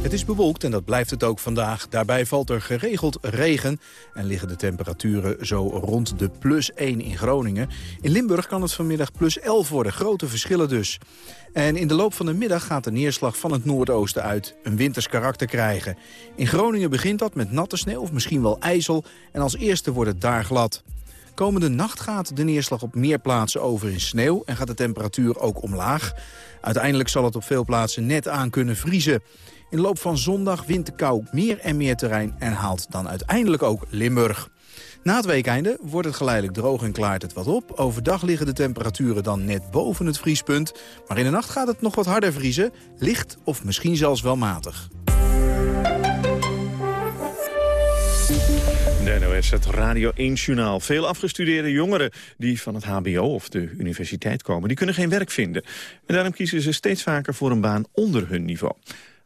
het is bewolkt en dat blijft het ook vandaag. Daarbij valt er geregeld regen en liggen de temperaturen zo rond de plus 1 in Groningen. In Limburg kan het vanmiddag plus 11 worden, grote verschillen dus. En in de loop van de middag gaat de neerslag van het noordoosten uit een winters karakter krijgen. In Groningen begint dat met natte sneeuw of misschien wel ijzel en als eerste wordt het daar glad. Komende nacht gaat de neerslag op meer plaatsen over in sneeuw... en gaat de temperatuur ook omlaag. Uiteindelijk zal het op veel plaatsen net aan kunnen vriezen. In de loop van zondag wint de kou meer en meer terrein en haalt dan uiteindelijk ook Limburg. Na het weekeinde wordt het geleidelijk droog en klaart het wat op. Overdag liggen de temperaturen dan net boven het vriespunt. Maar in de nacht gaat het nog wat harder vriezen. Licht of misschien zelfs wel matig. De NOS, het Radio 1-journaal. Veel afgestudeerde jongeren die van het hbo of de universiteit komen... die kunnen geen werk vinden. En daarom kiezen ze steeds vaker voor een baan onder hun niveau.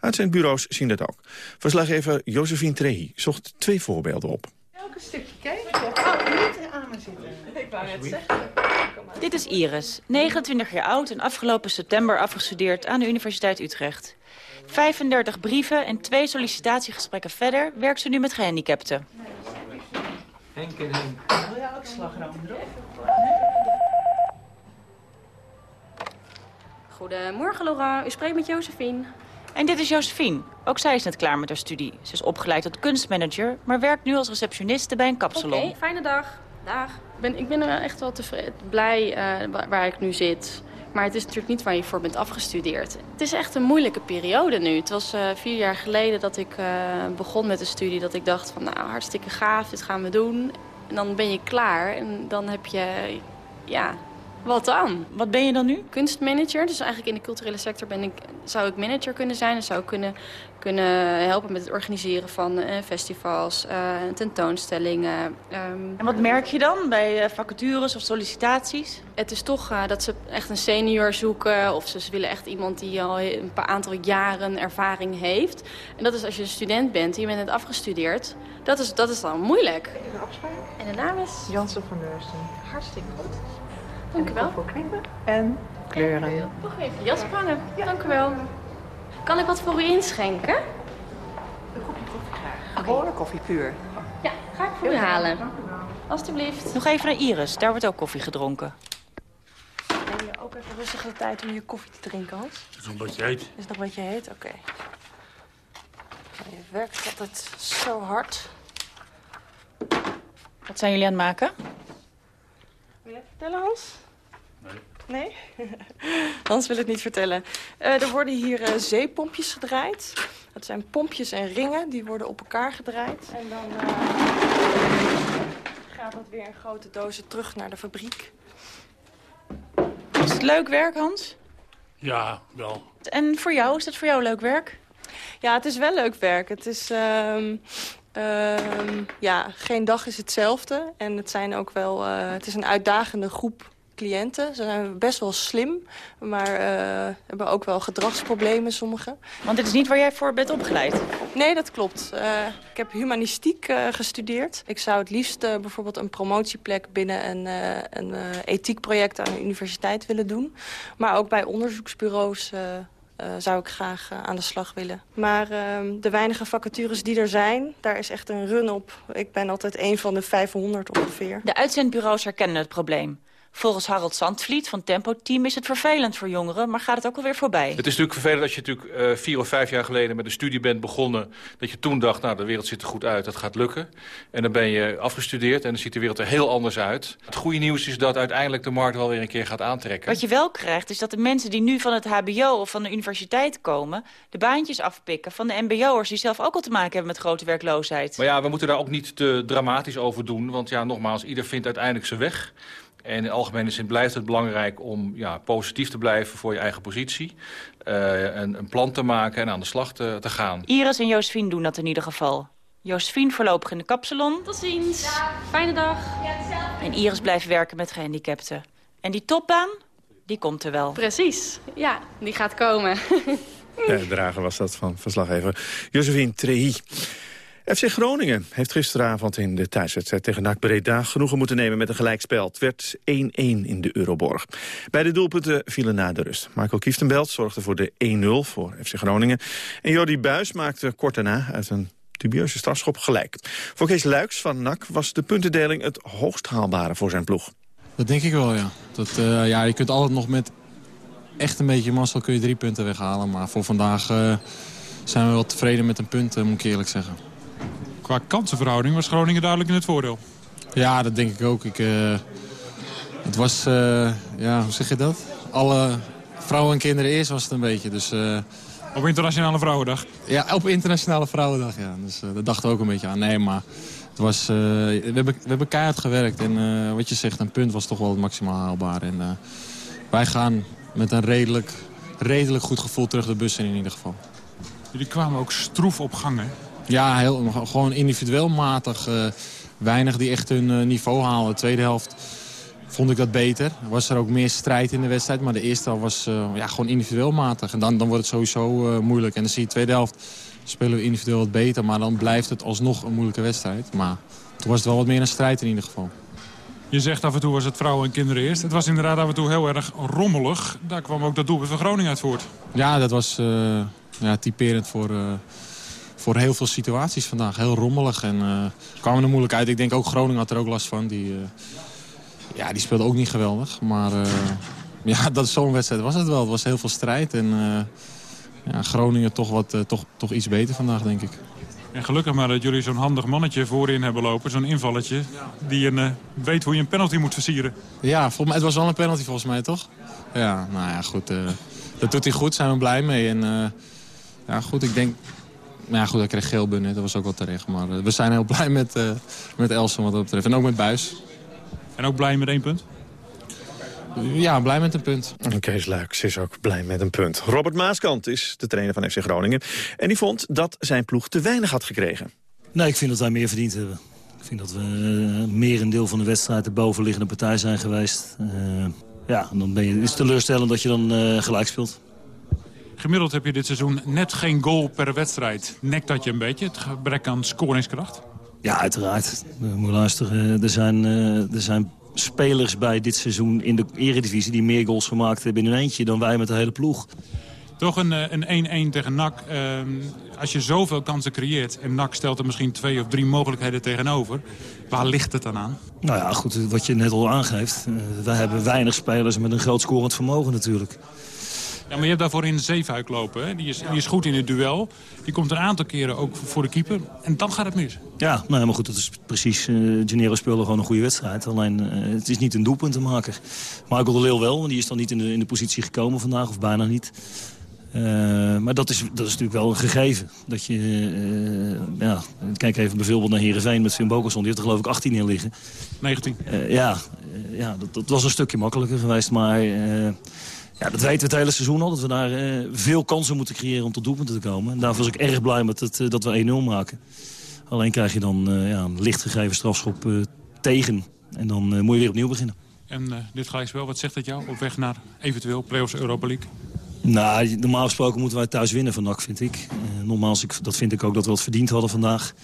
Uit zijn bureaus zien dat ook. Verslaggever Josephine Trehi zocht twee voorbeelden op. Welke stukje kijken? Oh, niet aan me zitten. Ik wou net zeggen. Dit is Iris, 29 jaar oud en afgelopen september afgestudeerd aan de Universiteit Utrecht. 35 brieven en twee sollicitatiegesprekken verder werkt ze nu met gehandicapten. Henk en Henk. Wil jij ook slagroom erop? Goedemorgen Laura, u spreekt met Josephine. En dit is Josephine. Ook zij is net klaar met haar studie. Ze is opgeleid tot kunstmanager, maar werkt nu als receptioniste bij een kapsalon. Oké, fijne dag. Dag. Ik ben, ik ben er echt wel tevreden, blij uh, waar ik nu zit. Maar het is natuurlijk niet waar je voor bent afgestudeerd. Het is echt een moeilijke periode nu. Het was uh, vier jaar geleden dat ik uh, begon met de studie. Dat ik dacht van nou hartstikke gaaf, dit gaan we doen. En dan ben je klaar en dan heb je ja, wat dan? Wat ben je dan nu? Kunstmanager. Dus eigenlijk in de culturele sector ben ik, zou ik manager kunnen zijn. En zou ik kunnen, kunnen helpen met het organiseren van uh, festivals, uh, tentoonstellingen. Um, en wat merk je dan bij uh, vacatures of sollicitaties? Het is toch dat ze echt een senior zoeken. Of ze willen echt iemand die al een paar aantal jaren ervaring heeft. En dat is als je een student bent en je bent net afgestudeerd. Dat is, dat is dan moeilijk. Even afspraak. En de naam is? Jansen van Deursten. Hartstikke goed. Dank u wel. Voor knippen en kleuren. Nog even jas hangen. Ja. Dank u wel. Kan ik wat voor u inschenken? Een kopje koffie graag. Gewone okay. koffie puur. Ja, ga ik voor u halen. Dank u wel. Alsjeblieft. Nog even naar Iris. Daar wordt ook koffie gedronken. Neem je ook even rustig de tijd om je koffie te drinken, Hans? Het is nog een beetje heet. Is het nog een beetje heet? Oké. Okay. Je werkt altijd zo hard. Wat zijn jullie aan het maken? Wil vertellen, Hans? Nee. Nee? Hans wil het niet vertellen. Uh, er worden hier uh, zeepompjes gedraaid. Dat zijn pompjes en ringen, die worden op elkaar gedraaid. En dan uh, gaat dat weer in grote dozen terug naar de fabriek. Is het leuk werk, Hans? Ja, wel. En voor jou, is dat voor jou leuk werk? Ja, het is wel leuk werk. Het is... Uh, ja, geen dag is hetzelfde. En het, zijn ook wel, uh, het is een uitdagende groep cliënten. Ze zijn best wel slim, maar uh, hebben ook wel gedragsproblemen, sommigen. Want dit is niet waar jij voor bent opgeleid? Nee, dat klopt. Uh, ik heb humanistiek uh, gestudeerd. Ik zou het liefst bijvoorbeeld een promotieplek binnen een, een ethiekproject aan de universiteit willen doen. Maar ook bij onderzoeksbureaus zou ik graag uh, aan de slag willen. Maar uh, de weinige vacatures die er zijn, daar is echt een run op. Ik ben altijd een van de 500 ongeveer. De uitzendbureaus herkennen het probleem. Volgens Harold Zandvliet van Tempo Team is het vervelend voor jongeren... maar gaat het ook alweer voorbij. Het is natuurlijk vervelend als je natuurlijk uh, vier of vijf jaar geleden... met een studie bent begonnen, dat je toen dacht... nou, de wereld ziet er goed uit, dat gaat lukken. En dan ben je afgestudeerd en dan ziet de wereld er heel anders uit. Het goede nieuws is dat uiteindelijk de markt wel weer een keer gaat aantrekken. Wat je wel krijgt, is dat de mensen die nu van het hbo of van de universiteit komen... de baantjes afpikken van de mbo'ers die zelf ook al te maken hebben met grote werkloosheid. Maar ja, we moeten daar ook niet te dramatisch over doen. Want ja, nogmaals, ieder vindt uiteindelijk zijn weg. En in algemene zin blijft het belangrijk om ja, positief te blijven voor je eigen positie. Uh, een, een, plan te maken en aan de slag te, te, gaan. Iris en Josephine doen dat in ieder geval. Josephine voorlopig in de kapsalon. Tot ziens. Fijne dag. En Iris blijft werken met gehandicapten. En die topbaan, die komt er wel. Precies. Ja, die gaat komen. Ja, drager was dat van verslaggever Josephine Trehi. FC Groningen heeft gisteravond in de thuiswedstrijd tegen NAC Breda genoegen moeten nemen met een gelijkspel. Het werd 1-1 in de Euroborg. Beide doelpunten vielen na de rust. Michael Kieftenbelt zorgde voor de 1-0 voor FC Groningen. En Jordi Buis maakte kort daarna uit een dubieuze strafschop gelijk. Voor Kees Luiks van NAC was de puntendeling het hoogst haalbare voor zijn ploeg. Dat denk ik wel, ja. Dat, uh, ja je kunt altijd nog met echt een beetje mazzel kun je drie punten weghalen. Maar voor vandaag uh, zijn we wel tevreden met een punt, uh, moet ik eerlijk zeggen. Qua kansenverhouding was Groningen duidelijk in het voordeel. Ja, dat denk ik ook. Ik, uh, het was, ja, hoe zeg je dat? Alle vrouwen en kinderen eerst was het een beetje. Dus, op Internationale Vrouwendag? Ja, op Internationale Vrouwendag, ja. Dus dat dachten we ook een beetje aan. Nee, maar het was, we, hebben, we hebben keihard gewerkt. En wat je zegt, een punt was toch wel het maximaal haalbaar. En wij gaan met een redelijk, redelijk goed gevoel terug de bus in in ieder geval. Jullie kwamen ook stroef op gang, hè? Ja, heel, gewoon individueel matig. Uh, weinig die echt hun uh, niveau halen. De tweede helft vond ik dat beter. Was er ook meer strijd in de wedstrijd. Maar de eerste helft was uh, ja, gewoon individueel matig. En dan, dan wordt het sowieso moeilijk. En dan zie je de tweede helft spelen we individueel wat beter. Maar dan blijft het alsnog een moeilijke wedstrijd. Maar toen was het wel wat meer een strijd in ieder geval. Je zegt af en toe was het vrouwen en kinderen eerst. Het was inderdaad af en toe heel erg rommelig. Daar kwam ook dat doelpunt van Groningen uit voort. Ja, dat was ja, typerend voor, voor heel veel situaties vandaag. Heel rommelig en uh, kwamen er moeilijk uit. Ik denk ook Groningen had er ook last van. Die, ja, die speelde ook niet geweldig. Maar ja, dat zo'n wedstrijd was het wel. Het was heel veel strijd. En ja, Groningen toch, wat, toch, toch iets beter vandaag, denk ik. En gelukkig maar dat jullie zo'n handig mannetje voorin hebben lopen. Zo'n invalletje. Die een, weet hoe je een penalty moet versieren. Ja, volgens mij, het was wel een penalty volgens mij, toch? Ja, nou ja, goed. Dat doet hij goed. Zijn we blij mee. En ja, goed, ik denk... Ja, goed, hij kreeg geel binnen. Dat was ook wel terecht. Maar we zijn heel blij met, met Elsen wat dat betreft. En ook met Buis. En ook blij met één punt? Ja, blij met een punt. Kees Luiks is ook blij met een punt. Robert Maaskant is de trainer van FC Groningen. En die vond dat zijn ploeg te weinig had gekregen. Nee, ik vind dat wij meer verdiend hebben. Ik vind dat we uh, meer een deel van de wedstrijd de bovenliggende partij zijn geweest. Uh, ja, dan ben je, is het teleurstellend dat je dan uh, gelijk speelt. Gemiddeld heb je dit seizoen net geen goal per wedstrijd. Nekt dat je een beetje, het gebrek aan scoringskracht? Ja, uiteraard. Moet luisteren. Er zijn, er zijn spelers bij dit seizoen in de eredivisie... die meer goals gemaakt hebben in een eentje dan wij met de hele ploeg. Toch een 1-1 tegen NAC. Uh, als je zoveel kansen creëert en NAC stelt er misschien twee of drie mogelijkheden tegenover... waar ligt het dan aan? Nou ja, goed, wat je net al aangeeft. Uh, wij hebben weinig spelers met een groot scorend vermogen natuurlijk. Ja, maar je hebt daarvoor in de Zeefuik lopen. Hè? Die, is, die is goed in het duel. Die komt een aantal keren ook voor de keeper. En dan gaat het mis. Ja, nou, maar goed, dat is precies... Uh, Gennaro speelde gewoon een goede wedstrijd. Alleen, uh, het is niet een doelpunt te maken. Michael de Leeuw wel, want die is dan niet in de, in de positie gekomen vandaag. Of bijna niet. Uh, maar dat is, dat is natuurlijk wel een gegeven. Dat je, ja, kijk even bijvoorbeeld naar Heerenveen met Finn Bokerson. Die heeft er geloof ik 18 in liggen. 19. ja, ja dat, dat, was een stukje makkelijker geweest. Maar ja, dat weten we het hele seizoen al. Dat we daar uh, veel kansen moeten creëren om tot doelpunten te komen. En daarvoor was ik erg blij met het, uh, dat we 1-0 maken. Alleen krijg je dan uh, ja, een licht gegeven strafschop tegen. En dan moet je weer opnieuw beginnen. En dit gelijkspel, wat zegt dat jou op weg naar eventueel play-offs Europa League? Nou, normaal gesproken moeten wij thuis winnen van NAC, vind ik. nogmaals, ik, dat vind ik ook dat we het verdiend hadden vandaag.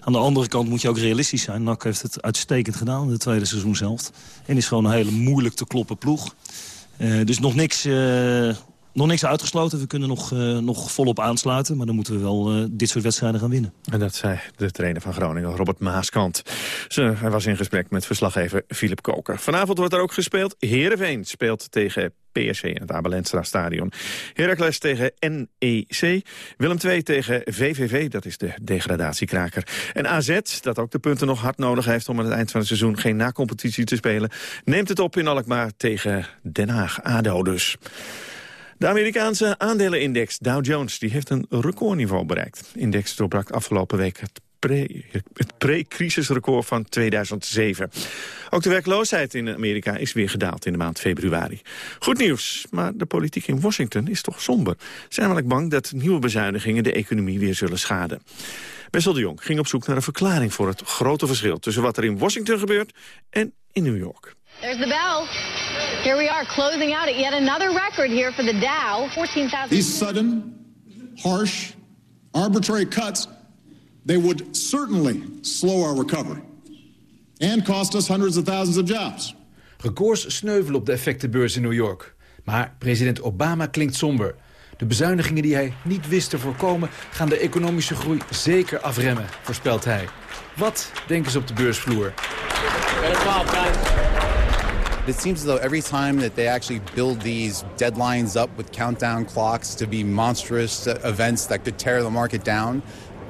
Aan de andere kant moet je ook realistisch zijn. NAC heeft het uitstekend gedaan in het tweede seizoen zelf. En is gewoon een hele moeilijk te kloppen ploeg. Uh, dus nog niks uh, nog niks uitgesloten. We kunnen nog, uh, nog volop aansluiten. Maar dan moeten we wel uh, dit soort wedstrijden gaan winnen. En dat zei de trainer van Groningen, Robert Maaskant. Ze, hij was in gesprek met verslaggever Philip Koker. Vanavond wordt er ook gespeeld. Heerenveen speelt tegen PSC in het Abelenstra stadion. Heracles tegen NEC. Willem II tegen VVV, dat is de degradatiekraker. En AZ, dat ook de punten nog hard nodig heeft... om aan het eind van het seizoen geen na-competitie te spelen... neemt het op in Alkmaar tegen Den Haag. ADO dus. De Amerikaanse aandelenindex Dow Jones die heeft een recordniveau bereikt. De index doorbrak afgelopen week het pre-crisisrecord van 2007. Ook de werkloosheid in Amerika is weer gedaald in de maand februari. Goed nieuws, maar de politiek in Washington is toch somber. Zijn namelijk bang dat nieuwe bezuinigingen de economie weer zullen schaden. Bessel de Jong ging op zoek naar een verklaring voor het grote verschil... tussen wat er in Washington gebeurt en in New York. There's the bell. Here we are, closing out at yet another record here for the Dow. 14,000. These sudden, harsh, arbitrary cuts they would certainly slow our recovery and cost us hundreds of thousands of jobs. Records sneuvelen op de effectenbeurs in New York. Maar president Obama klinkt somber. De bezuinigingen die hij niet wist te voorkomen... gaan de economische groei zeker afremmen, voorspelt hij. Wat denken ze op de beursvloer? It seems as though every time that they actually build these deadlines up with countdown clocks to be monstrous events that could tear the market down,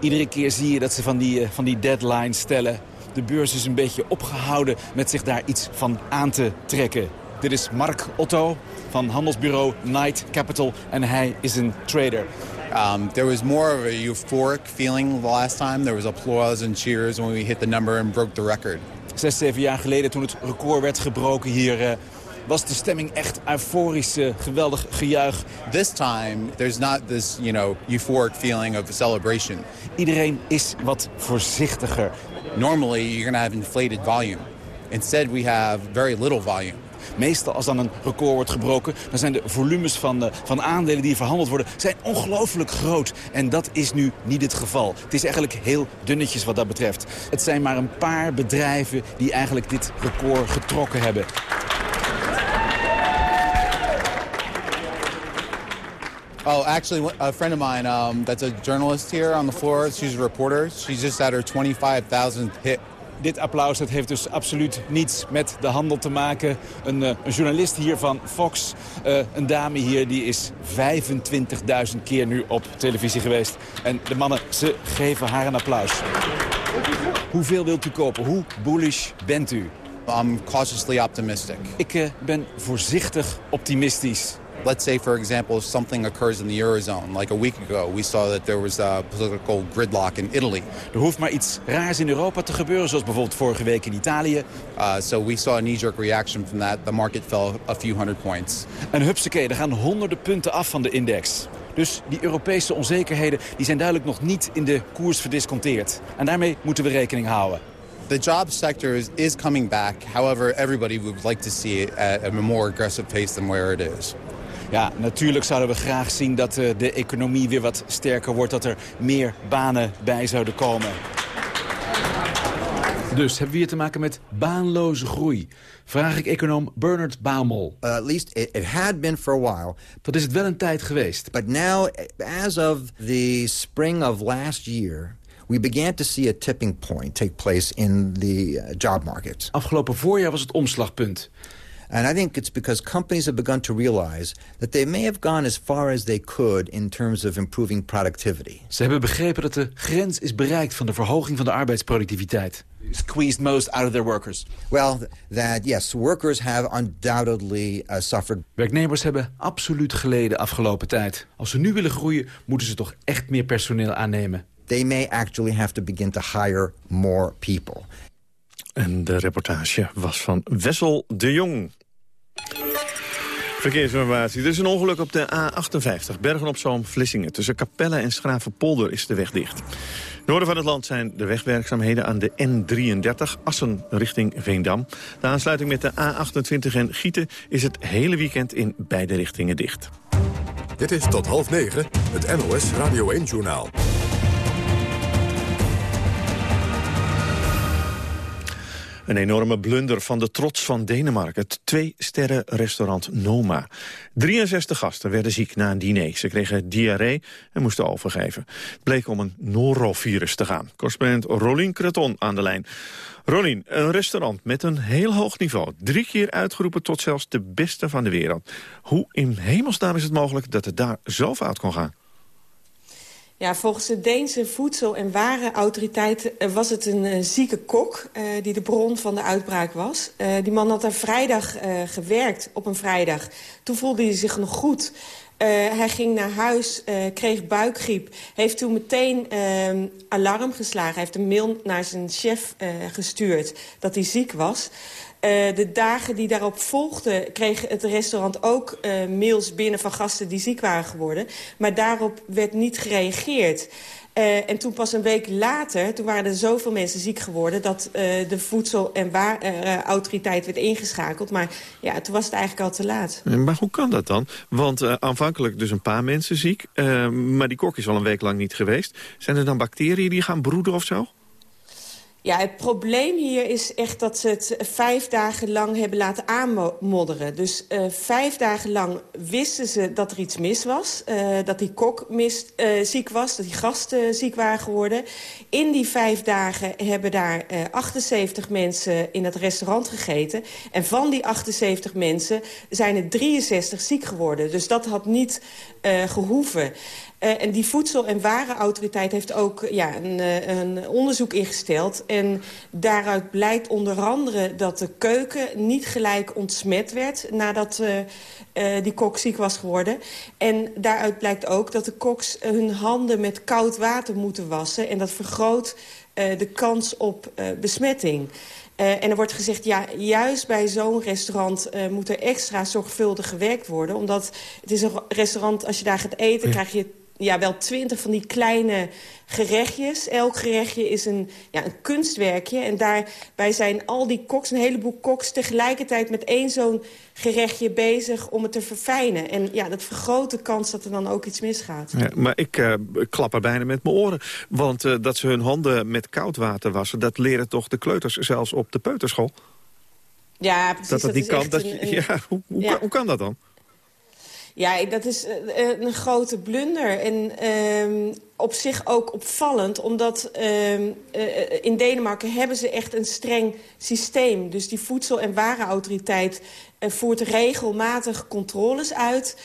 Iedere keer zie je dat ze van die, eh, van die deadlines stellen. De beurs is een beetje opgehouden met zich daar iets van aan te trekken. Dit is Mark Otto van handelsbureau Knight Capital en hij is een trader. Um, there was more of a euphoric feeling the last time. There was applause and cheers when we hit the number and broke the record. Zes, zeven jaar geleden toen het record werd gebroken hier... Uh, was de stemming echt euforisch, uh, geweldig gejuich. This time, there's not this, you know, euphoric feeling of celebration. Iedereen is wat voorzichtiger. Normally, you're going to have inflated volume. Instead, we have very little volume. Meestal als dan een record wordt gebroken... dan zijn de volumes van, uh, van aandelen die verhandeld worden... zijn ongelooflijk groot. En dat is nu niet het geval. Het is eigenlijk heel dunnetjes wat dat betreft. Het zijn maar een paar bedrijven die eigenlijk dit record getrokken hebben. Oh, actually, a friend of mine um, that's a journalist here on the floor. She's a reporter. She's just at her 25,000th hit. Dit applaus dat heeft dus absoluut niets met de handel te maken. Een, uh, een journalist hier van Fox, uh, een dame hier, die is 25.000 keer nu op televisie geweest. En de mannen, ze geven haar een applaus. Hoeveel wilt u kopen? Hoe bullish bent u? I'm cautiously optimistic. Ik uh, ben voorzichtig optimistisch. Let's say, for example, if something occurs in the Eurozone. Like a week ago, we saw that there was a political gridlock in Italy. Er hoeft maar iets raars in Europa te gebeuren, zoals bijvoorbeeld vorige week in Italië. Uh, so we saw a knee-jerk reaction from that. The market fell a few hundred points. En hupsakee, er gaan honderden punten af van de index. Dus die Europese onzekerheden die zijn duidelijk nog niet in de koers verdisconteerd. En daarmee moeten we rekening houden. The job sector is, is coming back. However, everybody would like to see it at a more aggressive pace than where it is. Ja, natuurlijk zouden we graag zien dat uh, de economie weer wat sterker wordt. Dat er meer banen bij zouden komen. Dus hebben we hier te maken met baanloze groei. Vraag ik econoom Bernard Baumol. Uh, at least it, it, had been for a while. Dat is het wel een tijd geweest. But now, as of the spring of last year... we began to see a tipping point take place in the uh, job market. Afgelopen voorjaar was het omslagpunt. And I think it's because companies have begun to realize that they may have gone as far as they could in terms of improving productivity. Ze hebben begrepen dat de grens is bereikt van de verhoging van de arbeidsproductiviteit. Squeezed most out of their workers. Well, that yes, workers have undoubtedly uh, suffered. Werknemers hebben absoluut geleden afgelopen tijd. Als ze nu willen groeien, moeten ze toch echt meer personeel aannemen. They may actually have to begin to hire more people. En de reportage was van Wessel de Jong. Verkeersinformatie. Er is een ongeluk op de A58, Bergen op Zoom, Vlissingen. Tussen Capelle en Schravenpolder is de weg dicht. Noorden van het land zijn de wegwerkzaamheden aan de N33, Assen richting Veendam. De aansluiting met de A28 en Gieten is het hele weekend in beide richtingen dicht. Dit is tot half negen, het NOS Radio Een enorme blunder van de trots van Denemarken. Het twee-sterren restaurant Noma. 63 gasten werden ziek na een diner. Ze kregen diarree en moesten overgeven. Het bleek om een norovirus te gaan. Correspondent Rolien Creton aan de lijn. Rolien, een restaurant met een heel hoog niveau. Drie keer uitgeroepen tot zelfs de beste van de wereld. Hoe in hemelsnaam is het mogelijk dat het daar zo fout kon gaan? Ja, volgens de Deense Voedsel- en Warenautoriteit eh, was het een uh, zieke kok... Uh, die de bron van de uitbraak was. Uh, die man had daar vrijdag gewerkt, op een vrijdag. Toen voelde hij zich nog goed. Hij ging naar huis, kreeg buikgriep. Heeft toen meteen ehm, alarm geslagen. Hij heeft een mail naar zijn chef gestuurd dat hij ziek was... De dagen die daarop volgden kreeg het restaurant ook mails binnen van gasten die ziek waren geworden. Maar daarop werd niet gereageerd. Uh, en toen pas een week later, toen waren er zoveel mensen ziek geworden... dat de Voedsel- en Autoriteit werd ingeschakeld. Maar ja, toen was het eigenlijk al te laat. Maar hoe kan dat dan? Want aanvankelijk dus een paar mensen ziek. maar die kok is al een week lang niet geweest. Zijn er dan bacteriën die gaan broeden of zo? Ja, het probleem hier is echt dat ze het vijf dagen lang hebben laten aanmodderen. Dus uh, vijf dagen lang wisten ze dat er iets mis was. Uh, dat die kok ziek was, dat die gasten ziek waren geworden. In die vijf dagen hebben daar 78 mensen in het restaurant gegeten. En van die 78 mensen zijn er 63 ziek geworden. Dus dat had niet gehoeven. Uh, en die Voedsel- en Warenautoriteit heeft ook ja, een, uh, een, onderzoek ingesteld. En daaruit blijkt onder andere dat de keuken niet gelijk ontsmet werd... nadat uh, die kok ziek was geworden. En daaruit blijkt ook dat de koks hun handen met koud water moeten wassen. En dat vergroot de kans op besmetting. Uh, en er wordt gezegd, ja, juist bij zo'n restaurant uh, moet er extra zorgvuldig gewerkt worden. Omdat het is een restaurant, als je daar gaat eten, ja. krijg je ja, wel twintig van die kleine gerechtjes. Elk gerechtje is een, ja, een kunstwerkje. En daarbij zijn al die koks, een heleboel koks... tegelijkertijd met één zo'n gerechtje bezig om het te verfijnen. En ja, dat vergroot de kans dat er dan ook iets misgaat. Ja, maar ik uh, klap er bijna met mijn oren. Want uh, dat ze hun handen met koud water wassen... dat leren toch de kleuters zelfs op de peuterschool? Ja, precies. Dat dat, dat niet kan. Dat, een, ja, hoe, hoe, ja. Kan, hoe kan dat dan? Ja, dat is uh, een grote blunder. En uh, op zich ook opvallend, omdat uh, in Denemarken hebben ze echt een streng systeem. Dus die Voedsel- en Warenautoriteit voert regelmatig controles uit.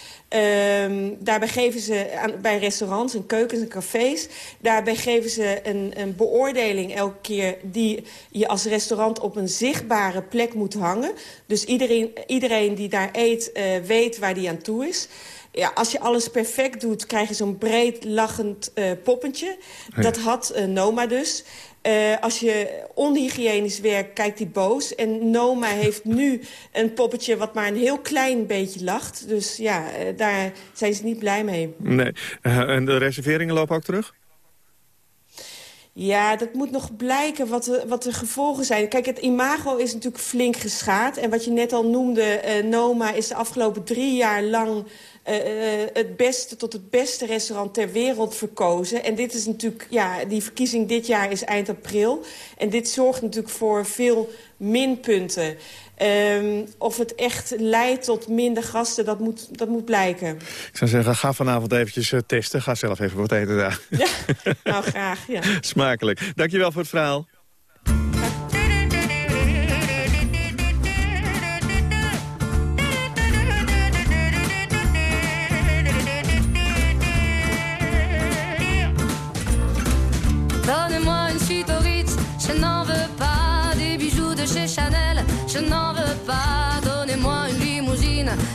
Um, daarbij geven ze aan, bij restaurants en keukens en cafés... daarbij geven ze een, een beoordeling elke keer... die je als restaurant op een zichtbare plek moet hangen. Dus iedereen, iedereen die daar eet uh, weet waar die aan toe is ja, als je alles perfect doet, krijg je zo'n breed lachend uh, poppetje. Ja. Dat had uh, Noma dus. Uh, als je onhygiënisch werkt, kijkt hij boos. En Noma heeft nu een poppetje wat maar een heel klein beetje lacht. Dus ja, uh, daar zijn ze niet blij mee. Nee. Uh, en de reserveringen lopen ook terug? Ja, dat moet nog blijken wat de, wat de gevolgen zijn. Kijk, het imago is natuurlijk flink geschaad. En wat je net al noemde, Noma is de afgelopen drie jaar lang... Uh, het beste tot het beste restaurant ter wereld verkozen. En dit is natuurlijk, ja, die verkiezing dit jaar is eind april. En dit zorgt natuurlijk voor veel minpunten. Um, of het echt leidt tot minder gasten, dat moet, dat moet blijken. Ik zou zeggen, ga vanavond eventjes uh, testen. Ga zelf even wat eten daar. Ja, nou graag, ja. Smakelijk. Dankjewel voor het verhaal.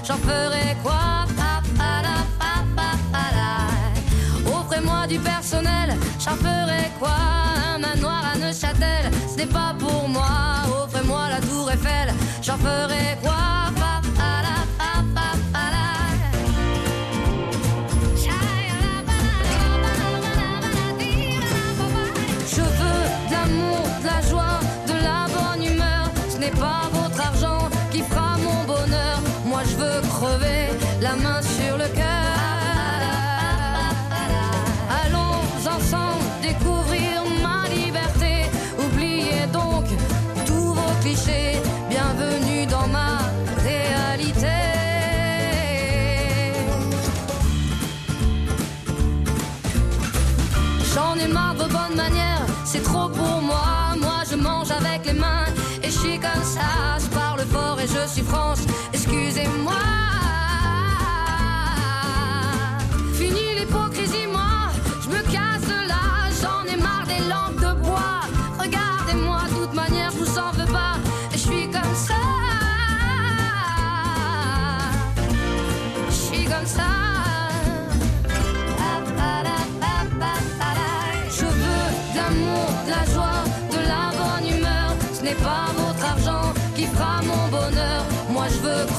J'en ferai quoi Offrez-moi du personnel, j'en ferai quoi Un manoir à Neuchâtel, ce n'est pas pour moi. Offrez-moi la tour Eiffel, j'en ferai quoi c'est trop pour moi. Moi je mange avec les mains et je suis comme ça. Je parle fort et je suis franche. Excusez-moi.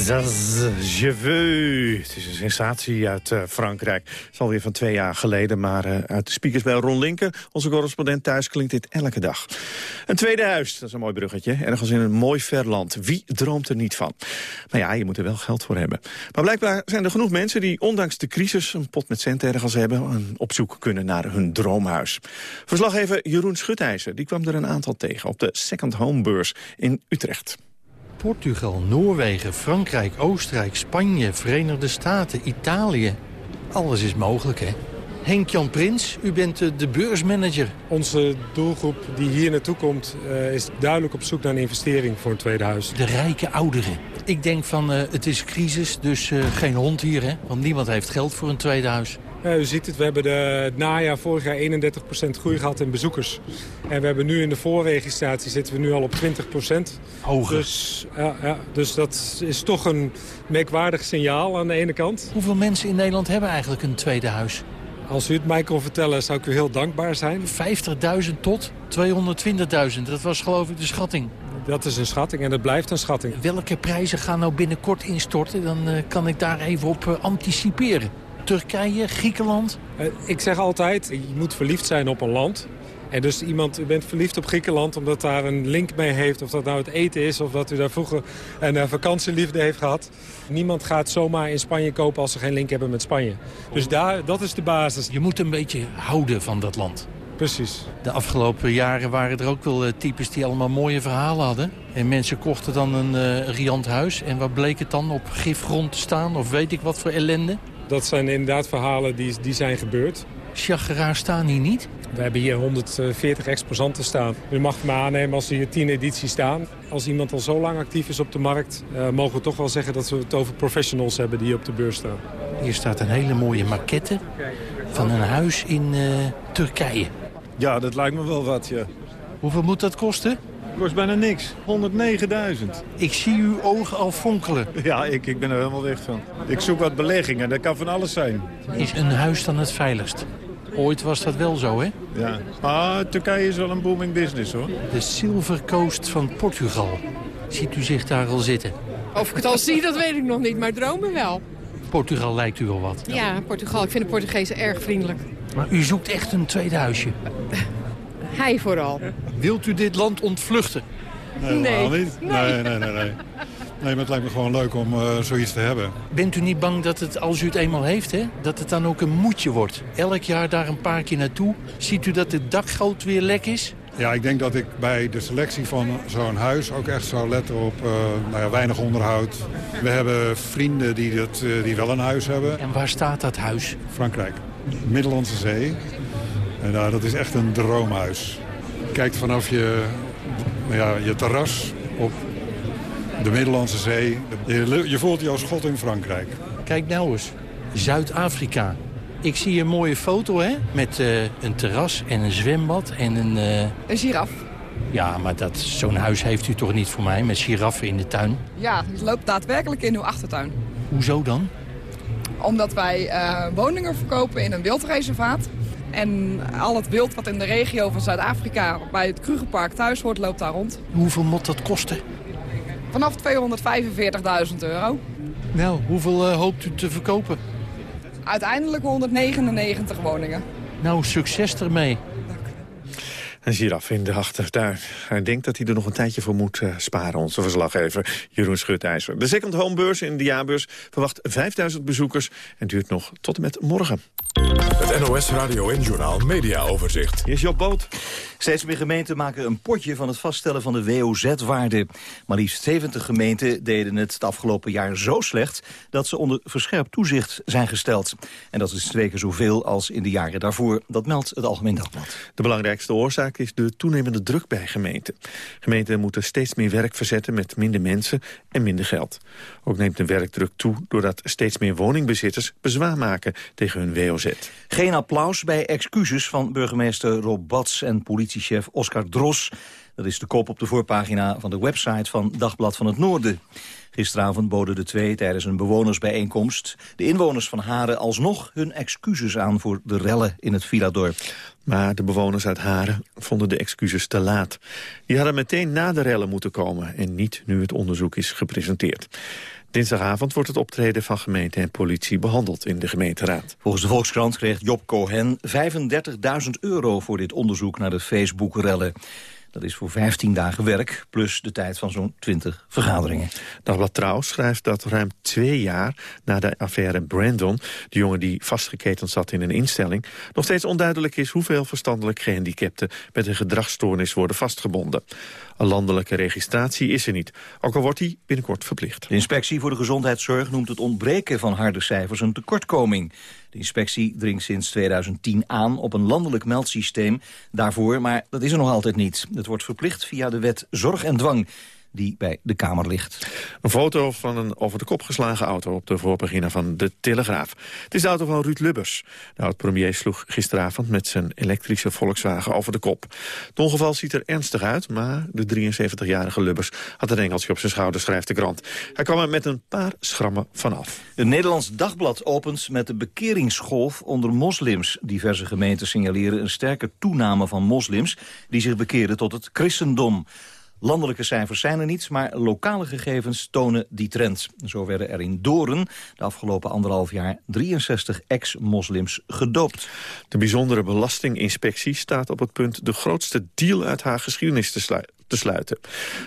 Zaz, je. Het is een sensatie uit eh, Frankrijk. Het is alweer van twee jaar geleden, maar eh, uit de speakers bij Ron Linken... onze correspondent thuis klinkt dit elke dag. Een tweede huis, dat is een mooi bruggetje. Ergens in een mooi ver land. Wie droomt er niet van? Maar ja, je moet er wel geld voor hebben. Maar blijkbaar zijn er genoeg mensen die ondanks de crisis... een pot met cent ergens hebben en op zoek kunnen naar hun droomhuis. Verslaggever Jeroen Schutijzer die kwam er een aantal tegen... op de Second Home Beurs in Utrecht. Portugal, Noorwegen, Frankrijk, Oostenrijk, Spanje, Verenigde Staten, Italië. Alles is mogelijk, hè? Henk-Jan Prins, u bent eh, de beursmanager. Onze doelgroep die hier naartoe komt eh, is duidelijk op zoek naar een investering voor een tweede huis. De rijke ouderen. Ik denk van, eh, het is crisis, dus geen hond hier, hè? Want niemand heeft geld voor een tweede huis. Ja, u ziet het, we hebben de, het najaar vorig jaar 31% groei gehad in bezoekers. En we hebben nu in de voorregistratie zitten we nu al op 20%. Hoger. Dus, ja, ja, dus dat is toch een merkwaardig signaal aan de ene kant. Hoeveel mensen in Nederland hebben eigenlijk een tweede huis? Als u het mij kon vertellen, zou ik u heel dankbaar zijn. 50.000 tot 220.000, dat was geloof ik de schatting. Dat is een schatting en dat blijft een schatting. Welke prijzen gaan nou binnenkort instorten? Dan eh, kan ik daar even op eh, anticiperen. Turkije, Griekenland? Eh, ik zeg altijd, je moet verliefd zijn op een land. En dus iemand, u bent verliefd op Griekenland omdat daar een link mee heeft. Of dat nou het eten is of dat u daar vroeger een uh, vakantieliefde heeft gehad. Niemand gaat zomaar in Spanje kopen als ze geen link hebben met Spanje. Dus daar, dat is de basis. Je moet een beetje houden van dat land. Precies. De afgelopen jaren waren er ook wel uh, types die allemaal mooie verhalen hadden. En mensen kochten dan een uh, riant huis. En wat bleek het dan op gifgrond te staan? Of weet ik wat voor ellende? Dat zijn inderdaad verhalen die, die zijn gebeurd. Chageraar staan hier niet? We hebben hier 140 exposanten staan. U mag het maar aannemen als er hier 10 edities staan. Als iemand al zo lang actief is op de markt... Uh, mogen we toch wel zeggen dat we het over professionals hebben die op de beurs staan. Hier staat een hele mooie maquette van een huis in uh, Turkije. Ja, dat lijkt me wel wat, ja. Hoeveel moet dat kosten? Kost bijna niks. 109.000. Ik zie uw ogen al fonkelen. Ja, ik, ik ben er helemaal weg van. Ik zoek wat beleggingen, dat kan van alles zijn. Is een huis dan het veiligst? Ooit was dat wel zo, hè? Ja. Ah, Turkije is wel een booming business, hoor. De Silver Coast van Portugal. Ziet u zich daar al zitten? Of ik het al zie, dat weet ik nog niet, maar dromen wel. Portugal lijkt u wel wat. Ja, Portugal. Ik vind de Portugezen erg vriendelijk. Maar u zoekt echt een tweede huisje? Hij vooral. Wilt u dit land ontvluchten? Nee, helemaal nee. niet. Nee, nee, nee, nee. nee. Nee, maar het lijkt me gewoon leuk om uh, zoiets te hebben. Bent u niet bang dat het, als u het eenmaal heeft, hè, dat het dan ook een moedje wordt? Elk jaar daar een paar keer naartoe. Ziet u dat het dakgoot weer lek is? Ja, ik denk dat ik bij de selectie van zo'n huis ook echt zou letten op uh, nou ja, weinig onderhoud. We hebben vrienden die, dat, uh, die wel een huis hebben. En waar staat dat huis? Frankrijk. Middellandse Zee. En uh, dat is echt een droomhuis. Je kijkt vanaf je, ja, je terras op de Middellandse Zee. Je, je voelt je als god in Frankrijk. Kijk nou eens. Zuid-Afrika. Ik zie een mooie foto hè, met uh, een terras en een zwembad en een... Uh... Een giraf. Ja, maar zo'n huis heeft u toch niet voor mij met giraffen in de tuin? Ja, het loopt daadwerkelijk in uw achtertuin. Hoezo dan? Omdat wij uh, woningen verkopen in een wildreservaat. En al het wild wat in de regio van Zuid-Afrika bij het Krugerpark thuis hoort, loopt daar rond. Hoeveel moet dat kosten? Vanaf 245.000 euro. Nou, hoeveel uh, hoopt u te verkopen? Uiteindelijk 199 woningen. Nou, succes ermee. Een giraf in de achtertuin. Hij denkt dat hij er nog een tijdje voor moet uh, sparen, onze verslaggever Jeroen Schutijzer. De second homebeurs in de jaarbeurs verwacht 5000 bezoekers en duurt nog tot en met morgen. Het NOS Radio en Journaal Media Overzicht. Hier is Job Boot. Steeds meer gemeenten maken een potje van het vaststellen van de WOZ-waarde. Maar liefst 70 gemeenten deden het het afgelopen jaar zo slecht... dat ze onder verscherpt toezicht zijn gesteld. En dat is twee keer zoveel als in de jaren daarvoor. Dat meldt het Algemeen Dagblad. De belangrijkste oorzaak is de toenemende druk bij gemeenten. Gemeenten moeten steeds meer werk verzetten met minder mensen en minder geld. Ook neemt de werkdruk toe doordat steeds meer woningbezitters bezwaar maken tegen hun WOZ. Geen applaus bij excuses van burgemeester Rob Bats en politiechef Oscar Dros. Dat is de kop op de voorpagina van de website van Dagblad van het Noorden. Gisteravond boden de twee tijdens een bewonersbijeenkomst... de inwoners van Haren alsnog hun excuses aan voor de rellen in het Villadorp. Maar de bewoners uit Haren vonden de excuses te laat. Die hadden meteen na de rellen moeten komen... en niet nu het onderzoek is gepresenteerd. Dinsdagavond wordt het optreden van gemeente en politie behandeld in de gemeenteraad. Volgens de Volkskrant kreeg Job Cohen 35.000 euro voor dit onderzoek naar de Facebook-rellen. Dat is voor 15 dagen werk, plus de tijd van zo'n 20 vergaderingen. Dagblad Trouw schrijft dat ruim twee jaar na de affaire Brandon... de jongen die vastgeketend zat in een instelling... nog steeds onduidelijk is hoeveel verstandelijk gehandicapten... met een gedragsstoornis worden vastgebonden. Een landelijke registratie is er niet, ook al wordt die binnenkort verplicht. De inspectie voor de gezondheidszorg noemt het ontbreken van harde cijfers een tekortkoming. De inspectie dringt sinds 2010 aan op een landelijk meldsysteem daarvoor, maar dat is er nog altijd niet. Het wordt verplicht via de wet Zorg en Dwang die bij de Kamer ligt. Een foto van een over de kop geslagen auto op de voorpagina van De Telegraaf. Het is de auto van Ruud Lubbers. De oud-premier sloeg gisteravond met zijn elektrische Volkswagen over de kop. Het ongeval ziet er ernstig uit, maar de 73-jarige Lubbers had een engeltje op zijn schouder, schrijft de krant. Hij kwam er met een paar schrammen vanaf. Het Nederlands Dagblad opent met de bekeringsgolf onder moslims. Diverse gemeenten signaleren een sterke toename van moslims die zich bekeren tot het christendom. Landelijke cijfers zijn er niet, maar lokale gegevens tonen die trend. Zo werden er in Doren de afgelopen anderhalf jaar 63 ex-moslims gedoopt. De bijzondere belastinginspectie staat op het punt de grootste deal uit haar geschiedenis te sluiten te sluiten.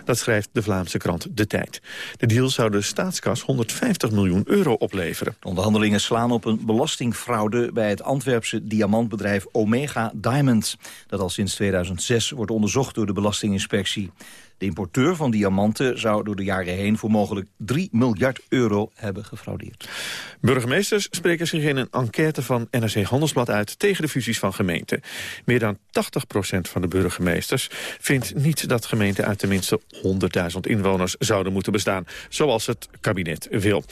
Dat schrijft de Vlaamse krant De Tijd. De deal zou de staatskas 150 miljoen euro opleveren. onderhandelingen slaan op een belastingfraude bij het Antwerpse diamantbedrijf Omega Diamond. Dat al sinds 2006 wordt onderzocht door de Belastinginspectie. De importeur van diamanten zou door de jaren heen voor mogelijk 3 miljard euro hebben gefraudeerd. Burgemeesters spreken zich in een enquête van NRC Handelsblad uit tegen de fusies van gemeenten. Meer dan 80% van de burgemeesters vindt niet dat gemeenten uit tenminste 100.000 inwoners zouden moeten bestaan, zoals het kabinet wil.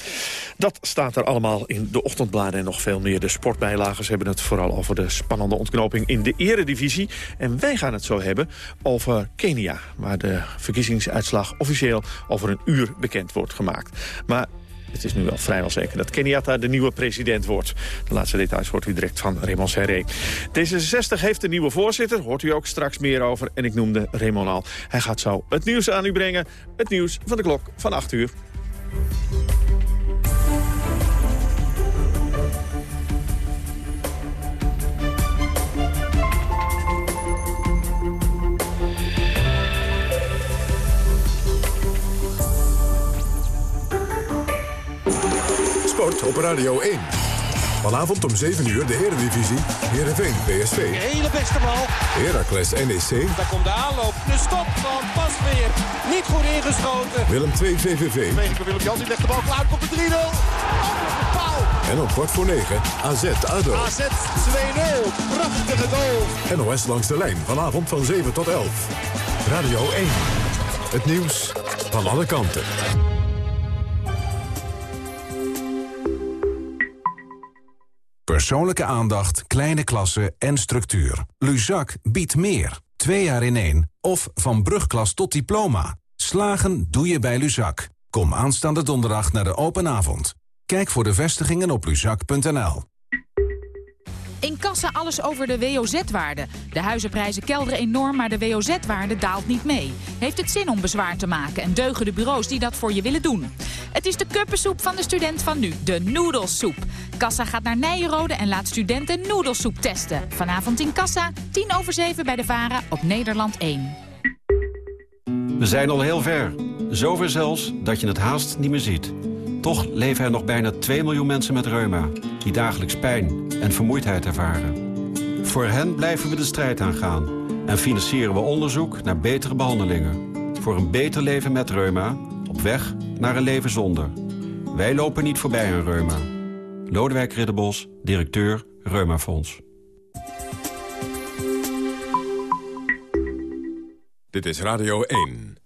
Dat staat er allemaal in de ochtendbladen en nog veel meer. De sportbijlagers hebben het vooral over de spannende ontknoping in de eredivisie. En wij gaan het zo hebben over Kenia, waar de verkiezingsuitslag officieel over een uur bekend wordt gemaakt. Maar het is nu wel vrijwel zeker dat Kenyatta de nieuwe president wordt. De laatste details hoort u direct van Raymond Serré. D66 heeft een nieuwe voorzitter, hoort u ook straks meer over. En ik noemde Raymond al. Hij gaat zo het nieuws aan u brengen. Het nieuws van de klok van 8 uur. Sport op Radio 1. Vanavond om 7 uur de Eredivisie. Heerenveen PSV. Hele beste bal. Heracles NEC. Daar komt de aanloop. De stop van Pasveer. Niet goed ingeschoten. Willem 2 VVV. Van Willem Jans. Die legt de bal klaar. Komt de 3-0. En om kwart voor 9 AZ ADO. AZ 2-0. Prachtige goal. NOS langs de lijn. Vanavond van 7 tot 11. Radio 1. Het nieuws van alle kanten. Persoonlijke aandacht, kleine klassen en structuur. Luzak biedt meer. Twee jaar in één. Of van brugklas tot diploma. Slagen doe je bij Luzak. Kom aanstaande donderdag naar de open avond. Kijk voor de vestigingen op luzak.nl. In kassa alles over de WOZ-waarde. De huizenprijzen kelderen enorm, maar de WOZ-waarde daalt niet mee. Heeft het zin om bezwaar te maken en deugen de bureaus die dat voor je willen doen? Het is de kuppensoep van de student van nu, de noedelsoep. Kassa gaat naar Nijenrode en laat studenten noedelsoep testen. Vanavond in Kassa, 10 over 7 bij de VARA op Nederland 1. We zijn al heel ver. Zover zelfs dat je het haast niet meer ziet. Toch leven er nog bijna 2 miljoen mensen met reuma... die dagelijks pijn en vermoeidheid ervaren. Voor hen blijven we de strijd aangaan... en financieren we onderzoek naar betere behandelingen. Voor een beter leven met reuma, op weg naar een leven zonder. Wij lopen niet voorbij aan reuma. Lodewijk Ridderbos, directeur Reumafonds. Dit is Radio 1.